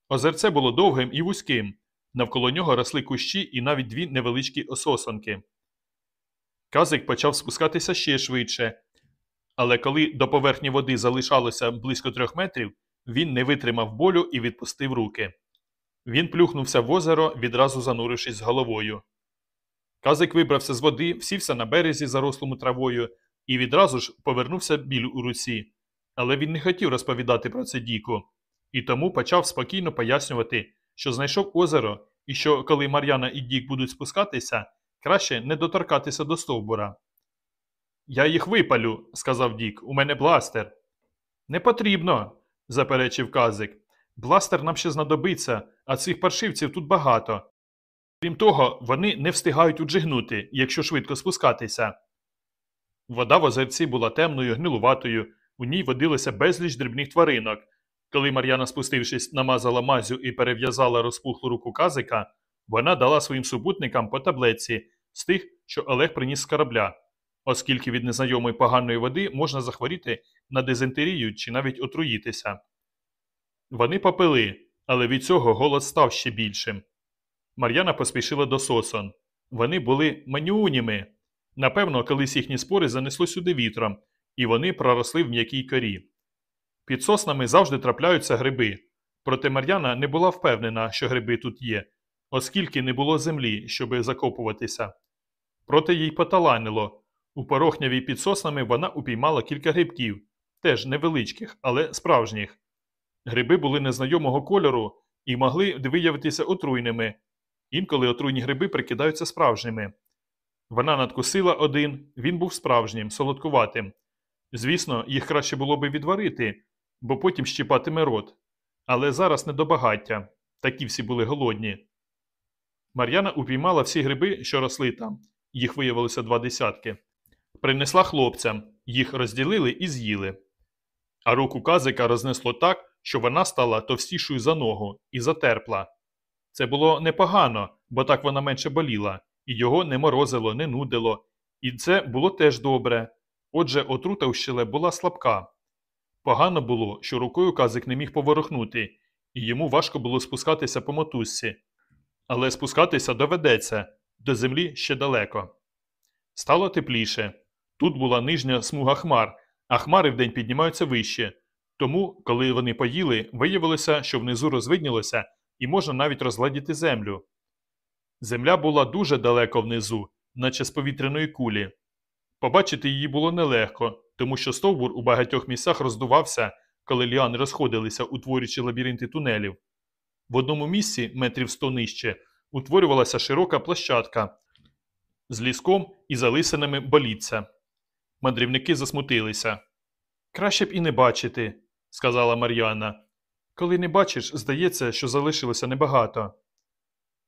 Озерце було довгим і вузьким, навколо нього росли кущі і навіть дві невеличкі ососонки. Казик почав спускатися ще швидше, але коли до поверхні води залишалося близько трьох метрів, він не витримав болю і відпустив руки. Він плюхнувся в озеро, відразу занурившись головою. Казик вибрався з води, сівся на березі, зарослому травою, і відразу ж повернувся біль у руці. Але він не хотів розповідати про це Діку, і тому почав спокійно пояснювати, що знайшов озеро, і що, коли Мар'яна і Дік будуть спускатися, краще не доторкатися до стовбура. Я їх випалю, сказав Дік, у мене бластер. Не потрібно, заперечив казик. Бластер нам ще знадобиться, а цих паршивців тут багато. Крім того, вони не встигають уджигнути, якщо швидко спускатися. Вода в озерці була темною, гнилуватою, у ній водилося безліч дрібних тваринок. Коли Мар'яна, спустившись, намазала мазю і перев'язала розпухлу руку казика, вона дала своїм супутникам по таблетці з тих, що Олег приніс з корабля, оскільки від незнайомої поганої води можна захворіти на дизентерію чи навіть отруїтися. Вони попили, але від цього голод став ще більшим. Мар'яна поспішила до сосон. Вони були манюніми. Напевно, колись їхні спори занесло сюди вітром, і вони проросли в м'якій корі. Під соснами завжди трапляються гриби, проте Мар'яна не була впевнена, що гриби тут є, оскільки не було землі, щоби закопуватися. Проте їй поталанило. У порохняві під соснами вона упіймала кілька грибків, теж невеличких, але справжніх. Гриби були незнайомого кольору і могли виявитися отруйними. Інколи отруйні гриби прикидаються справжніми. Вона надкусила один, він був справжнім, солодкуватим. Звісно, їх краще було би відварити, бо потім щіпатиме рот. Але зараз не до багаття. Такі всі були голодні. Мар'яна упіймала всі гриби, що росли там. Їх виявилося два десятки. Принесла хлопцям, їх розділили і з'їли. А руку казика рознесло так, що вона стала товстішою за ногу і затерпла. Це було непогано, бо так вона менше боліла, і його не морозило, не нудило. І це було теж добре. Отже, отрута у щеле була слабка. Погано було, що рукою казик не міг поворухнути, і йому важко було спускатися по мотузці. Але спускатися доведеться до землі ще далеко. Стало тепліше. Тут була нижня смуга хмар, а хмари вдень піднімаються вище. Тому, коли вони поїли, виявилося, що внизу розвиднілося і можна навіть розгладіти землю. Земля була дуже далеко внизу, наче з повітряної кулі. Побачити її було нелегко, тому що стовбур у багатьох місцях роздувався, коли ліани розходилися, утворюючи лабіринти тунелів. В одному місці, метрів сто нижче, утворювалася широка площадка з ліском і залисинами боліться. Мандрівники засмутилися. Краще б і не бачити, сказала Мар'яна. Коли не бачиш, здається, що залишилося небагато.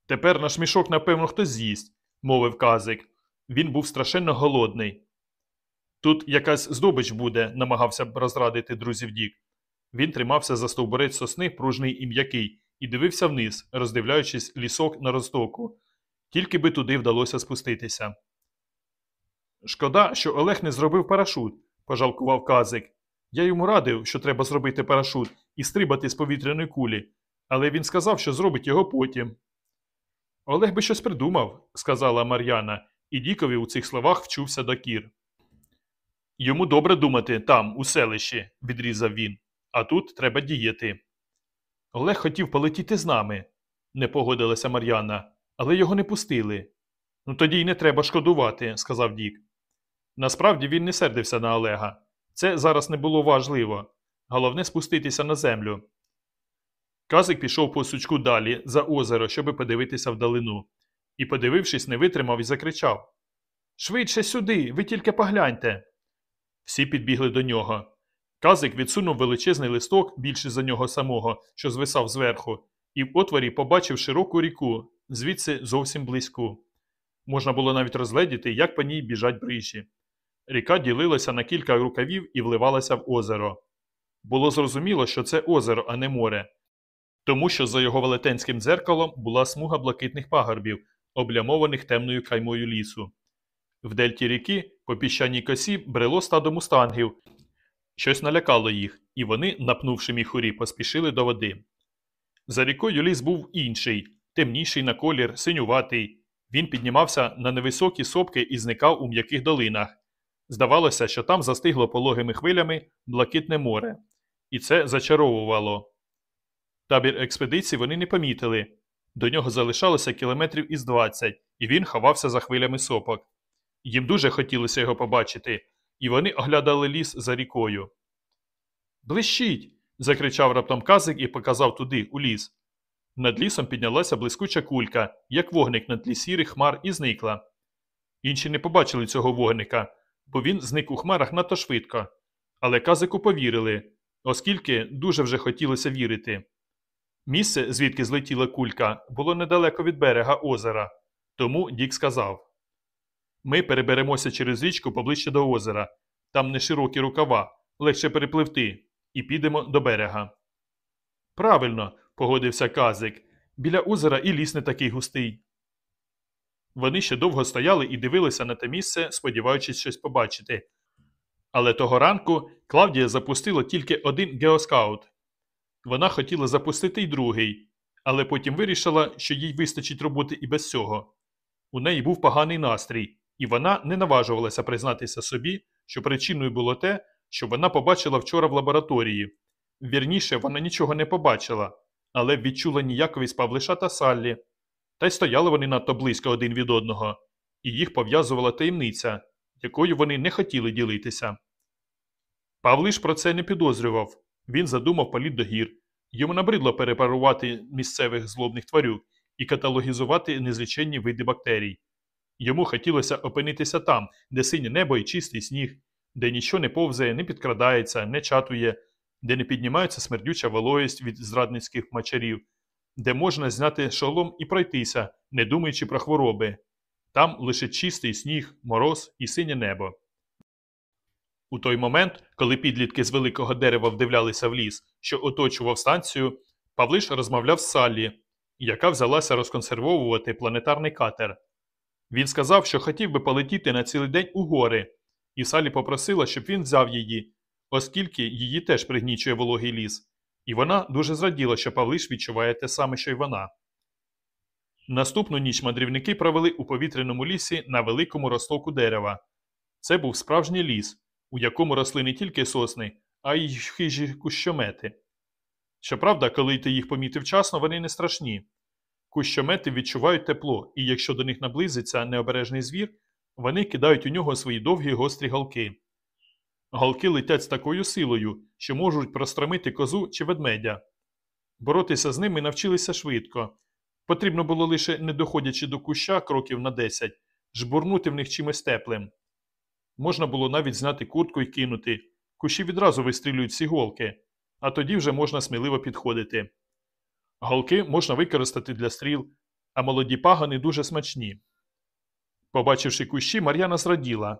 Тепер наш мішок, напевно, хтось з'їсть, мовив казик. Він був страшенно голодний. Тут якась здобич буде, намагався б розрадити друзів Дік. Він тримався за стовбурець сосни, пружний і м'який, і дивився вниз, роздивляючись лісок на розтоку. Тільки би туди вдалося спуститися. Шкода, що Олег не зробив парашут, пожалкував казик. Я йому радив, що треба зробити парашут і стрибати з повітряної кулі, але він сказав, що зробить його потім. Олег би щось придумав, сказала Мар'яна, і Дікові у цих словах вчувся докір. Йому добре думати там, у селищі, відрізав він, а тут треба діяти. Олег хотів полетіти з нами, не погодилася Мар'яна, але його не пустили. Ну тоді й не треба шкодувати, сказав Дік. Насправді він не сердився на Олега. Це зараз не було важливо. Головне спуститися на землю. Казик пішов по сучку далі, за озеро, щоби подивитися вдалину. І, подивившись, не витримав і закричав Швидше сюди, ви тільки погляньте. Всі підбігли до нього. Казик відсунув величезний листок більше за нього самого, що звисав зверху, і в отворі побачив широку ріку, звідси зовсім близьку. Можна було навіть розгледіти, як по ній біжать брижі. Ріка ділилася на кілька рукавів і вливалася в озеро. Було зрозуміло, що це озеро, а не море, тому що за його велетенським дзеркалом була смуга блакитних пагорбів, облямованих темною каймою лісу. В дельті ріки по піщаній косі брело стадо мустангів. Щось налякало їх, і вони, напнувши міхурі, поспішили до води. За рікою ліс був інший, темніший на колір, синюватий. Він піднімався на невисокі сопки і зникав у м'яких долинах. Здавалося, що там застигло пологими хвилями блакитне море, і це зачаровувало. Табір експедиції вони не помітили. До нього залишалося кілометрів із 20, і він ховався за хвилями сопок. Їм дуже хотілося його побачити, і вони оглядали ліс за рікою. Блищіть. закричав раптом казик і показав туди, у ліс. Над лісом піднялася блискуча кулька, як вогник на тлі сірих хмар, і зникла. Інші не побачили цього вогника, бо він зник у хмарах надто швидко. Але казику повірили, оскільки дуже вже хотілося вірити. Місце, звідки злетіла кулька, було недалеко від берега озера, тому Дік сказав Ми переберемося через річку поближче до озера, там не широкі рукава, легше перепливти, і підемо до берега. Правильно, погодився казик. Біля озера і ліс не такий густий. Вони ще довго стояли і дивилися на те місце, сподіваючись щось побачити. Але того ранку Клавдія запустила тільки один геоскаут. Вона хотіла запустити й другий, але потім вирішила, що їй вистачить роботи і без цього. У неї був поганий настрій, і вона не наважувалася признатися собі, що причиною було те, що вона побачила вчора в лабораторії. Вірніше, вона нічого не побачила, але відчула ніяковість Павлиша та Саллі. Та й стояли вони надто близько один від одного, і їх пов'язувала таємниця, якою вони не хотіли ділитися. Павлиш про це не підозрював. Він задумав політ до гір. Йому набридло перепарувати місцевих злобних тварюк і каталогізувати незліченні види бактерій. Йому хотілося опинитися там, де синє небо і чистий сніг, де нічого не повзає, не підкрадається, не чатує, де не піднімається смердюча вологість від зрадницьких мачарів, де можна зняти шолом і пройтися, не думаючи про хвороби. Там лише чистий сніг, мороз і синє небо. У той момент, коли підлітки з великого дерева вдивлялися в ліс, що оточував станцію, Павлиш розмовляв з Саллі, яка взялася розконсервовувати планетарний катер. Він сказав, що хотів би полетіти на цілий день у гори, і Салі попросила, щоб він взяв її, оскільки її теж пригнічує вологий ліс, і вона дуже зраділа, що Павлиш відчуває те саме, що й вона. Наступну ніч мандрівники провели у повітряному лісі на великому розтоку дерева. Це був справжній ліс, у якому росли не тільки сосни, а й хижі кущомети. Щоправда, коли ти їх помітив вчасно, вони не страшні. Кущомети відчувають тепло, і якщо до них наблизиться необережний звір, вони кидають у нього свої довгі гострі галки. Галки летять з такою силою, що можуть простромити козу чи ведмедя. Боротися з ними навчилися швидко. Потрібно було лише, не доходячи до куща кроків на 10, жбурнути в них чимось теплим. Можна було навіть зняти куртку і кинути. Кущі відразу вистрілюють всі голки, а тоді вже можна сміливо підходити. Голки можна використати для стріл, а молоді пагани дуже смачні. Побачивши кущі, Мар'яна зраділа.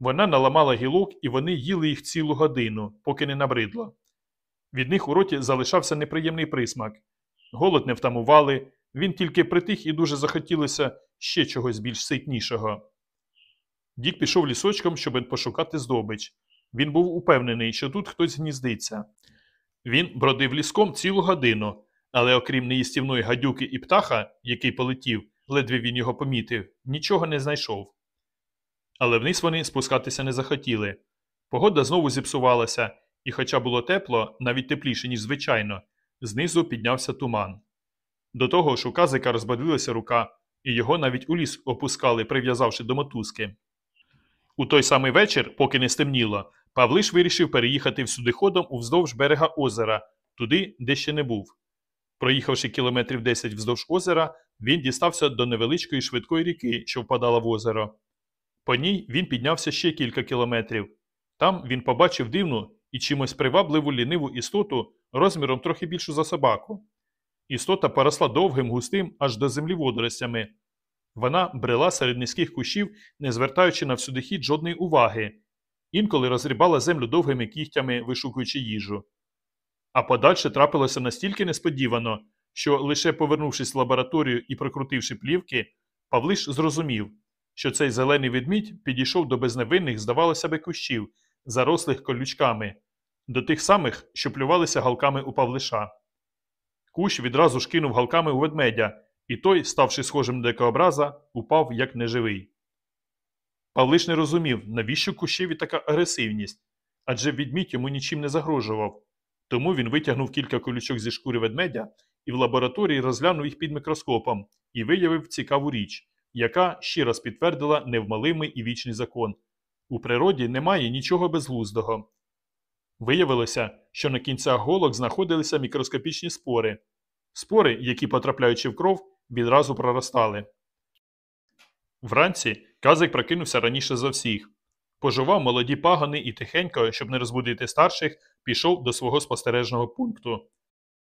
Вона наламала гілок, і вони їли їх цілу годину, поки не набридло. Від них у роті залишався неприємний присмак. Голод не втамували, він тільки притих і дуже захотілося ще чогось більш ситнішого. Дік пішов лісочком, щоб пошукати здобич. Він був упевнений, що тут хтось гніздиться. Він бродив ліском цілу годину, але окрім неїстівної гадюки і птаха, який полетів, ледве він його помітив, нічого не знайшов. Але вниз вони спускатися не захотіли. Погода знову зіпсувалася, і, хоча було тепло, навіть тепліше, ніж звичайно, знизу піднявся туман. До того ж у казика розбадилася рука, і його навіть у ліс опускали, прив'язавши до мотузки. У той самий вечір, поки не стемніло, Павлиш вирішив переїхати всюдиходом уздовж берега озера, туди, де ще не був. Проїхавши кілометрів 10 вздовж озера, він дістався до невеличкої швидкої ріки, що впадала в озеро. По ній він піднявся ще кілька кілометрів. Там він побачив дивну і чимось привабливу ліниву істоту розміром трохи більшу за собаку. Істота поросла довгим, густим, аж до землі водоростями. Вона брела серед низьких кущів, не звертаючи на всюдихід жодної уваги, інколи розрібала землю довгими кігтями, вишукуючи їжу. А подальше трапилося настільки несподівано, що, лише повернувшись в лабораторію і прокрутивши плівки, Павлиш зрозумів, що цей зелений ведмідь підійшов до безневинних, здавалося би, кущів, зарослих колючками, до тих самих, що плювалися галками у Павлиша. Кущ відразу ж кинув галками у ведмедя, і той, ставши схожим на дикообраза, упав як неживий. Павлиш не розумів, навіщо кущеві така агресивність, адже відмідь йому нічим не загрожував. Тому він витягнув кілька колючок зі шкури ведмедя і в лабораторії розглянув їх під мікроскопом і виявив цікаву річ, яка ще раз підтвердила невмалимий і вічний закон. У природі немає нічого безглуздого. Виявилося, що на кінцях голок знаходилися мікроскопічні спори. Спори, які, потрапляючи в кров, відразу проростали. Вранці казик прокинувся раніше за всіх. Пожував молоді пагани і тихенько, щоб не розбудити старших, пішов до свого спостережного пункту.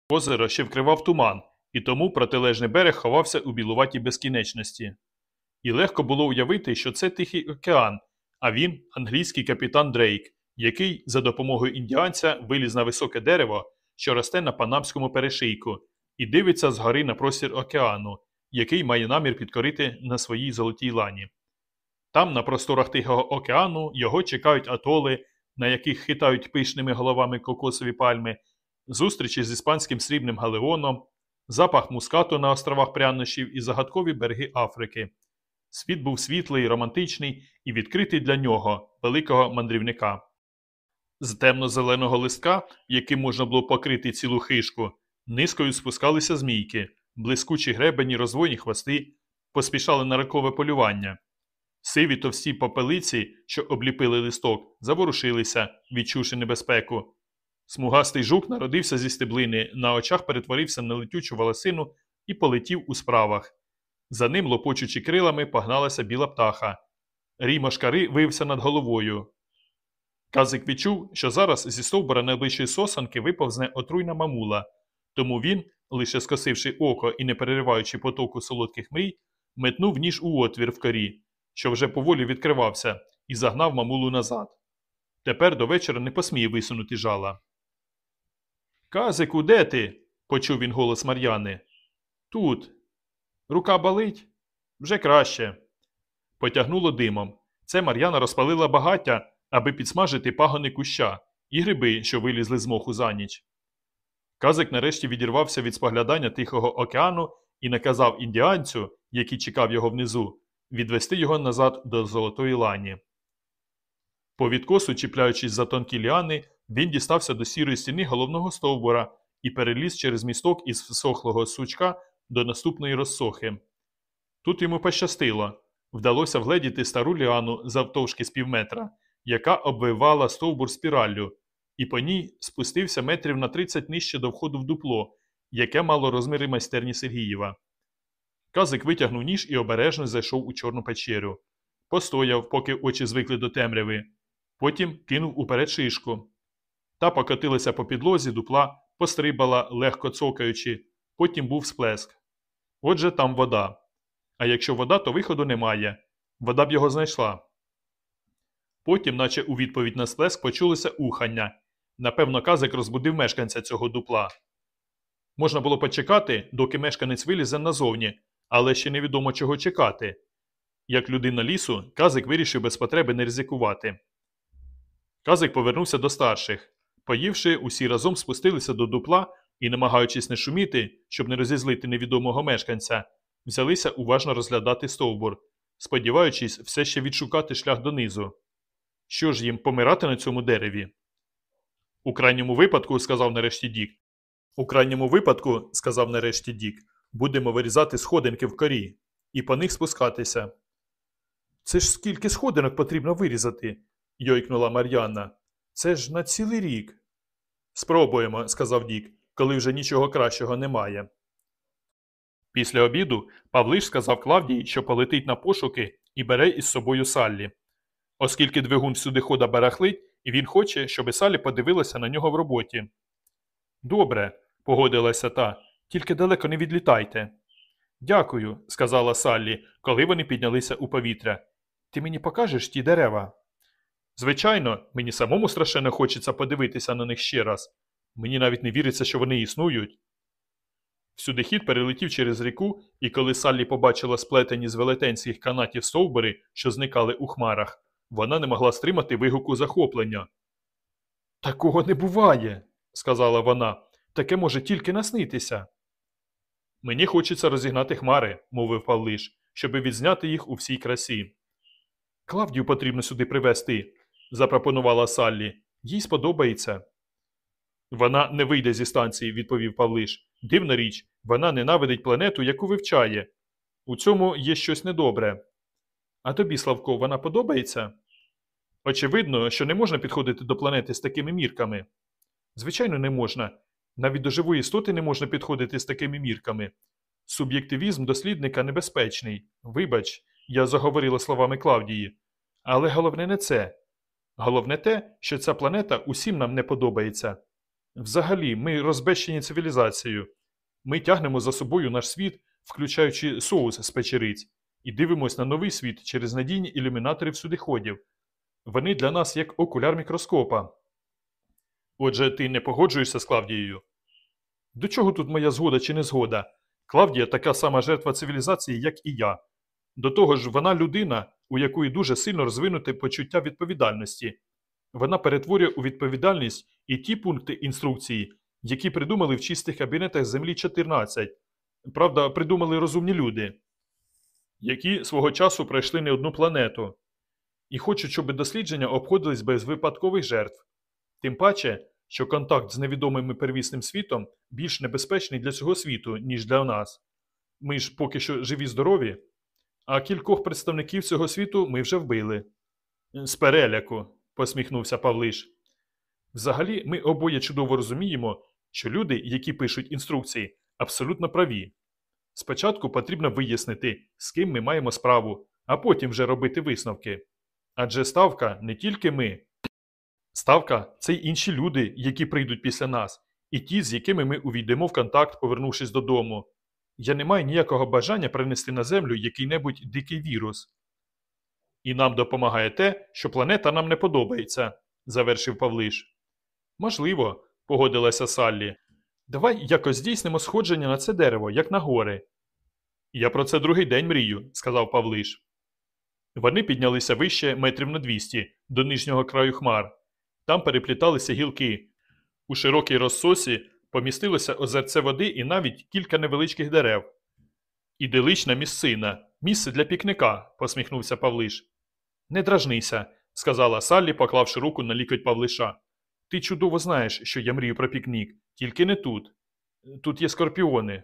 Озеро ще вкривав туман, і тому протилежний берег ховався у білуватій безкінечності. І легко було уявити, що це Тихий океан, а він англійський капітан Дрейк, який за допомогою індіанця виліз на високе дерево, що росте на Панамському перешийку, і дивиться згори на простір океану, який має намір підкорити на своїй золотій лані. Там, на просторах Тихого океану, його чекають атоли, на яких хитають пишними головами кокосові пальми, зустрічі з іспанським срібним галеоном, запах мускату на островах прянощів і загадкові береги Африки. Світ був світлий, романтичний і відкритий для нього, великого мандрівника. З темно-зеленого листка, яким можна було покрити цілу хишку, низкою спускалися змійки, блискучі гребені, розвойні хвости, поспішали на ракове полювання. Сиві товсті попелиці, що обліпили листок, заворушилися, відчувши небезпеку. Смугастий жук народився зі стеблини, на очах перетворився на летючу волосину і полетів у справах. За ним, лопочучи крилами, погналася біла птаха. Рій мошкари вився над головою. Казик відчув, що зараз зі стовбура найближчої сосанки виповзне отруйна мамула, тому він, лише скосивши око і не перериваючи потоку солодких мрій, метнув ніж у отвір в корі, що вже поволі відкривався, і загнав мамулу назад. Тепер до вечора не посміє висунути жала. Казику, де ти? почув він голос Мар'яни. Тут. Рука болить? Вже краще. Потягнуло димом. Це Мар'яна розпалила багаття, аби підсмажити пагони куща і гриби, що вилізли з моху за ніч. Казик нарешті відірвався від споглядання Тихого океану і наказав індіанцю, який чекав його внизу, відвести його назад до золотої лані. По відкосу, чіпляючись за тонкі ліани, він дістався до сірої стіни головного стовбура і переліз через місток із всохлого сучка до наступної розсохи. Тут йому пощастило вдалося вгледіти стару ліану завтовшки з півметра, яка обвивала стовбур спіраллю, і по ній спустився метрів на 30 нижче до входу в дупло, яке мало розміри майстерні Сергієва. Казик витягнув ніж і обережно зайшов у чорну печерю. Постояв, поки очі звикли до темряви. Потім кинув уперед шишку. Та покотилася по підлозі дупла, пострибала, легко цокаючи, потім був сплеск. Отже, там вода. А якщо вода, то виходу немає. Вода б його знайшла. Потім, наче у відповідь на сплеск, почулося ухання. Напевно, казик розбудив мешканця цього дупла. Можна було почекати, доки мешканець вилізе назовні, але ще невідомо чого чекати. Як людина лісу, казик вирішив без потреби не ризикувати. Казик повернувся до старших. Поївши, усі разом спустилися до дупла і, намагаючись не шуміти, щоб не розізлити невідомого мешканця, взялися уважно розглядати стовбур, сподіваючись все ще відшукати шлях донизу. Що ж їм помирати на цьому дереві? У крайньому випадку, сказав нарешті Дік. У крайньому випадку, сказав нарешті Дік, будемо вирізати сходинки в корі і по них спускатися. Це ж скільки сходинок потрібно вирізати? йойкнула Мар'яна. Це ж на цілий рік. Спробуємо, сказав Дік, коли вже нічого кращого немає. Після обіду Павлиш сказав Клавдії, що полетить на пошуки і бере із собою Саллі. Оскільки двигун всюди хода барахлить, і він хоче, щоб Саллі подивилася на нього в роботі. Добре, погодилася та, тільки далеко не відлітайте. Дякую, сказала Саллі, коли вони піднялися у повітря. Ти мені покажеш ті дерева? Звичайно, мені самому страшенно хочеться подивитися на них ще раз. Мені навіть не віриться, що вони існують. Всюди хід перелетів через ріку, і коли Саллі побачила сплетені з велетенських канатів стовбури, що зникали у хмарах, вона не могла стримати вигуку захоплення. Такого не буває, сказала вона. Таке може тільки наснитися. Мені хочеться розігнати хмари, мовив Павлиш, щоби відзняти їх у всій красі. Клавдію потрібно сюди привезти, запропонувала Саллі. Їй сподобається. Вона не вийде зі станції, відповів Павлиш. Дивна річ, вона ненавидить планету, яку вивчає. У цьому є щось недобре. А тобі, Славко, вона подобається? Очевидно, що не можна підходити до планети з такими мірками. Звичайно, не можна. Навіть до живої істоти не можна підходити з такими мірками. Суб'єктивізм дослідника небезпечний. Вибач, я заговорила словами Клавдії. Але головне не це. Головне те, що ця планета усім нам не подобається. Взагалі, ми розбещені цивілізацією. Ми тягнемо за собою наш світ, включаючи соус з печериць, і дивимося на новий світ через надійні ілюмінатори всюдиходів. Вони для нас як окуляр мікроскопа. Отже, ти не погоджуєшся з Клавдією? До чого тут моя згода чи не згода? Клавдія така сама жертва цивілізації, як і я. До того ж, вона людина, у якої дуже сильно розвинуте почуття відповідальності. Вона перетворює у відповідальність і ті пункти інструкції, які придумали в чистих кабінетах Землі 14. Правда, придумали розумні люди, які свого часу пройшли не одну планету. І хочуть, щоб дослідження обходились без випадкових жертв. Тим паче, що контакт з невідомим первісним світом більш небезпечний для цього світу, ніж для нас. Ми ж поки що живі здорові, а кількох представників цього світу ми вже вбили. З переляку, посміхнувся Павлиш. Взагалі, ми обоє чудово розуміємо, що люди, які пишуть інструкції, абсолютно праві. Спочатку потрібно вияснити, з ким ми маємо справу, а потім вже робити висновки. Адже ставка не тільки ми. Ставка це й інші люди, які прийдуть після нас, і ті, з якими ми увійдемо в контакт, повернувшись додому. Я не маю ніякого бажання принести на землю який-небудь дикий вірус. І нам допомагає те, що планета нам не подобається, завершив Павлиш. Можливо, погодилася Саллі. Давай якось здійснимо сходження на це дерево, як на гори. Я про це другий день мрію, сказав Павлиш. Вони піднялися вище метрів на 200 до нижнього краю хмар. Там перепліталися гілки. У широкій розсосі помістилося озерце води і навіть кілька невеличких дерев. Іделична місцина, місце для пікника, посміхнувся Павлиш. Не дражнися, сказала Саллі, поклавши руку на лікоть Павлиша. Ти чудово знаєш, що я мрію про пікнік, тільки не тут. Тут є скорпіони.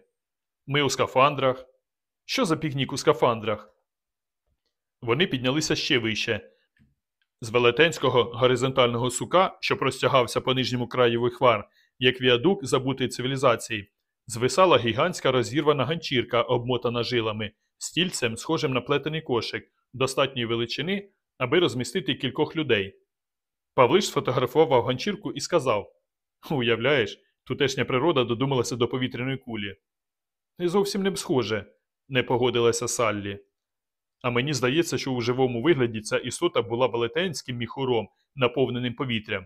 Ми у скафандрах. Що за пікнік у скафандрах? Вони піднялися ще вище. З велетенського горизонтального сука, що простягався по нижньому краю хвар, як віадук забутої цивілізації, звисала гігантська розірвана ганчірка, обмотана жилами, стільцем, схожим на плетений кошик, достатньої величини, аби розмістити кількох людей. Павлиш сфотографував ганчірку і сказав Уявляєш, тутешня природа додумалася до повітряної кулі. І зовсім не схоже, не погодилася Саллі. А мені здається, що у живому вигляді ця істота була велетенським міхуром, наповненим повітрям.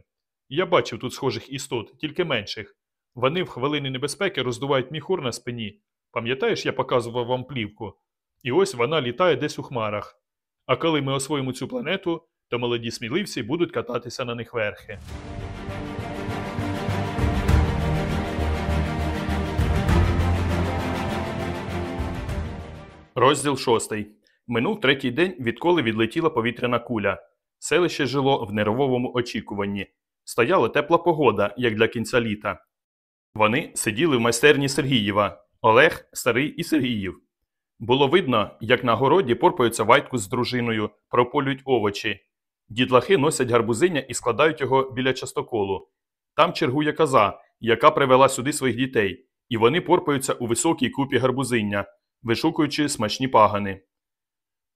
Я бачив тут схожих істот, тільки менших. Вони в хвилини небезпеки роздувають міхур на спині. Пам'ятаєш, я показував вам плівку? І ось вона літає десь у хмарах. А коли ми освоїмо цю планету, то молоді сміливці будуть кататися на них верхи. Розділ шостий. Минув третій день, відколи відлетіла повітряна куля. Селище жило в нервовому очікуванні. Стояла тепла погода, як для кінця літа. Вони сиділи в майстерні Сергієва Олег, старий і Сергіїв. Було видно, як на городі порпаються Вайтку з дружиною, прополюють овочі. Дітлахи носять гарбузиння і складають його біля частоколу. Там чергує коза, яка привела сюди своїх дітей, і вони порпаються у високій купі гарбузиння, вишукуючи смачні пагани.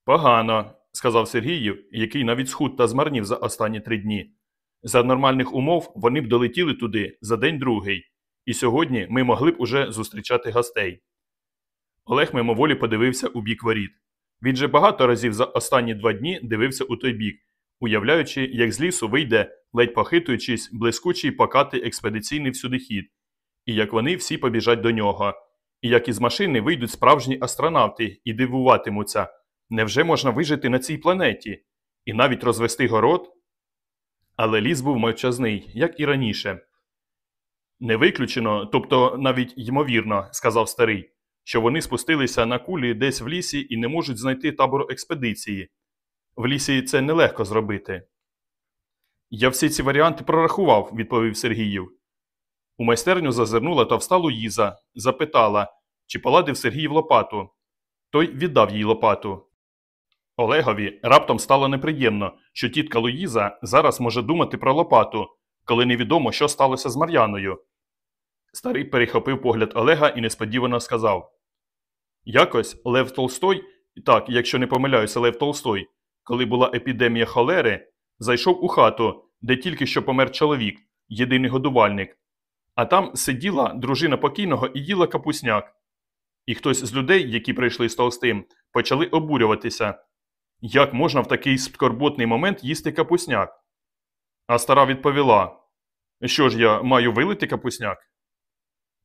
Погано, сказав Сергіїв, який навіть схуд та змарнів за останні три дні. За нормальних умов вони б долетіли туди за день другий, і сьогодні ми могли б уже зустрічати гостей. Олег мимоволі подивився у бік воріт. Він же багато разів за останні два дні дивився у той бік, уявляючи, як з лісу вийде, ледь похитуючись, блискучий покатий експедиційний всюдихід, і як вони всі побіжать до нього, і як із машини вийдуть справжні астронавти і дивуватимуться, невже можна вижити на цій планеті і навіть розвести город? Але ліс був мовчазний, як і раніше. Не виключено, тобто навіть ймовірно, сказав старий, що вони спустилися на кулі десь в лісі і не можуть знайти табор експедиції. В лісі це нелегко зробити. Я всі ці варіанти прорахував, відповів Сергіїв. У майстерню зазирнула товста Луїза, запитала, чи поладив Сергіїв лопату. Той віддав їй лопату. Олегові раптом стало неприємно, що тітка Луїза зараз може думати про лопату, коли невідомо, що сталося з Мар'яною. Старий перехопив погляд Олега і несподівано сказав: Якось Лев Толстой, так, якщо не помиляюся, Лев Толстой, коли була епідемія холери, зайшов у хату, де тільки що помер чоловік, єдиний годувальник. А там сиділа дружина покійного і їла капусняк. І хтось з людей, які прийшли з Толстим, почали обурюватися. Як можна в такий скорботний момент їсти капусняк? А стара відповіла: Що ж я маю вилити капусняк?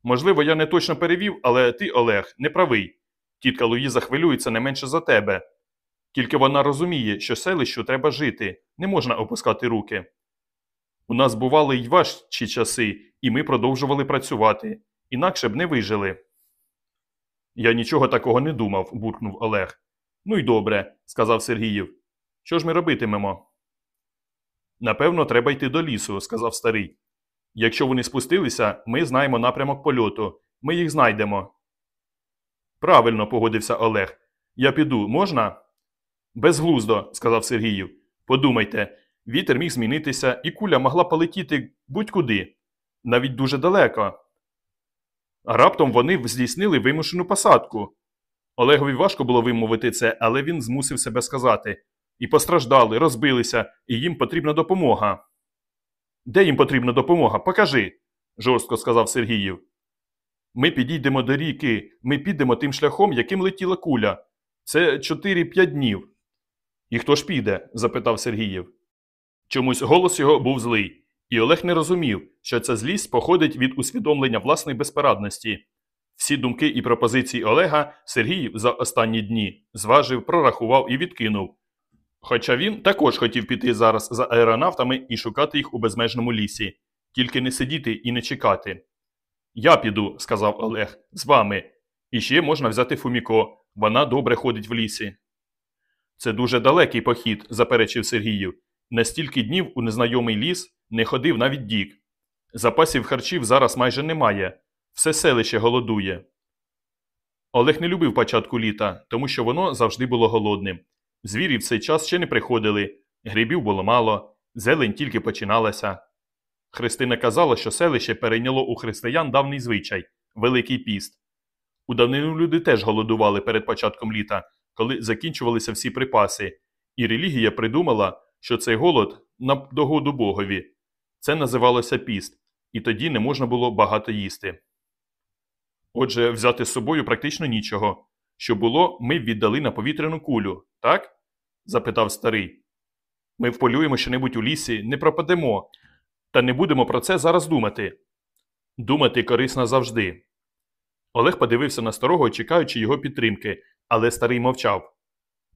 Можливо, я не точно перевів, але ти, Олег, не правий. Тітка Луїза хвилюється не менше за тебе. Тільки вона розуміє, що селищу треба жити, не можна опускати руки. У нас бували й важчі часи, і ми продовжували працювати, інакше б не вижили. Я нічого такого не думав, буркнув Олег. Ну й добре, сказав Сергіїв. Що ж ми робитимемо? Напевно, треба йти до лісу, сказав старий. Якщо вони спустилися, ми знаємо напрямок польоту. Ми їх знайдемо. Правильно, погодився Олег. Я піду, можна? Безглуздо, сказав Сергіїв. Подумайте, вітер міг змінитися, і куля могла полетіти будь-куди, навіть дуже далеко. А раптом вони здійснили вимушену посадку. Олегові важко було вимовити це, але він змусив себе сказати. І постраждали, розбилися, і їм потрібна допомога. Де їм потрібна допомога? Покажи, жорстко сказав Сергіїв. Ми підійдемо до ріки, ми підемо тим шляхом, яким летіла куля. Це 4-5 днів. І хто ж піде? запитав Сергіїв. Чомусь голос його був злий, і Олег не розумів, що ця злість походить від усвідомлення власної безпорадності. Всі думки і пропозиції Олега Сергій за останні дні зважив, прорахував і відкинув. Хоча він також хотів піти зараз за аеронавтами і шукати їх у безмежному лісі, тільки не сидіти і не чекати. Я піду, сказав Олег, з вами. І ще можна взяти Фуміко, вона добре ходить в лісі. Це дуже далекий похід, заперечив Сергіїв. На стільки днів у незнайомий ліс не ходив навіть дік. Запасів харчів зараз майже немає, все селище голодує. Олег не любив початку літа, тому що воно завжди було голодним. Звірі в цей час ще не приходили, грибів було мало, зелень тільки починалася. Христина казала, що селище перейняло у християн давній звичай Великий піст. У давнину люди теж голодували перед початком літа, коли закінчувалися всі припаси, і релігія придумала, що цей голод на догоду Богові. Це називалося піст, і тоді не можна було багато їсти. Отже, взяти з собою практично нічого. Що було, ми віддали на повітряну кулю, так? запитав старий. Ми вполюємо щонебудь у лісі, не пропадемо, та не будемо про це зараз думати. Думати корисно завжди. Олег подивився на старого, чекаючи його підтримки, але старий мовчав.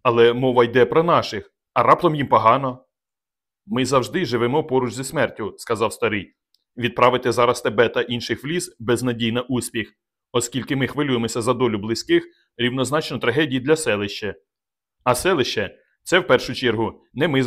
Але мова йде про наших, а раптом їм погано. Ми завжди живемо поруч зі смертю, сказав старий. Відправити зараз тебе та інших в ліс безнадій на успіх, оскільки ми хвилюємося за долю близьких, рівнозначно трагедії для селища. А селище це в першу чергу не ми з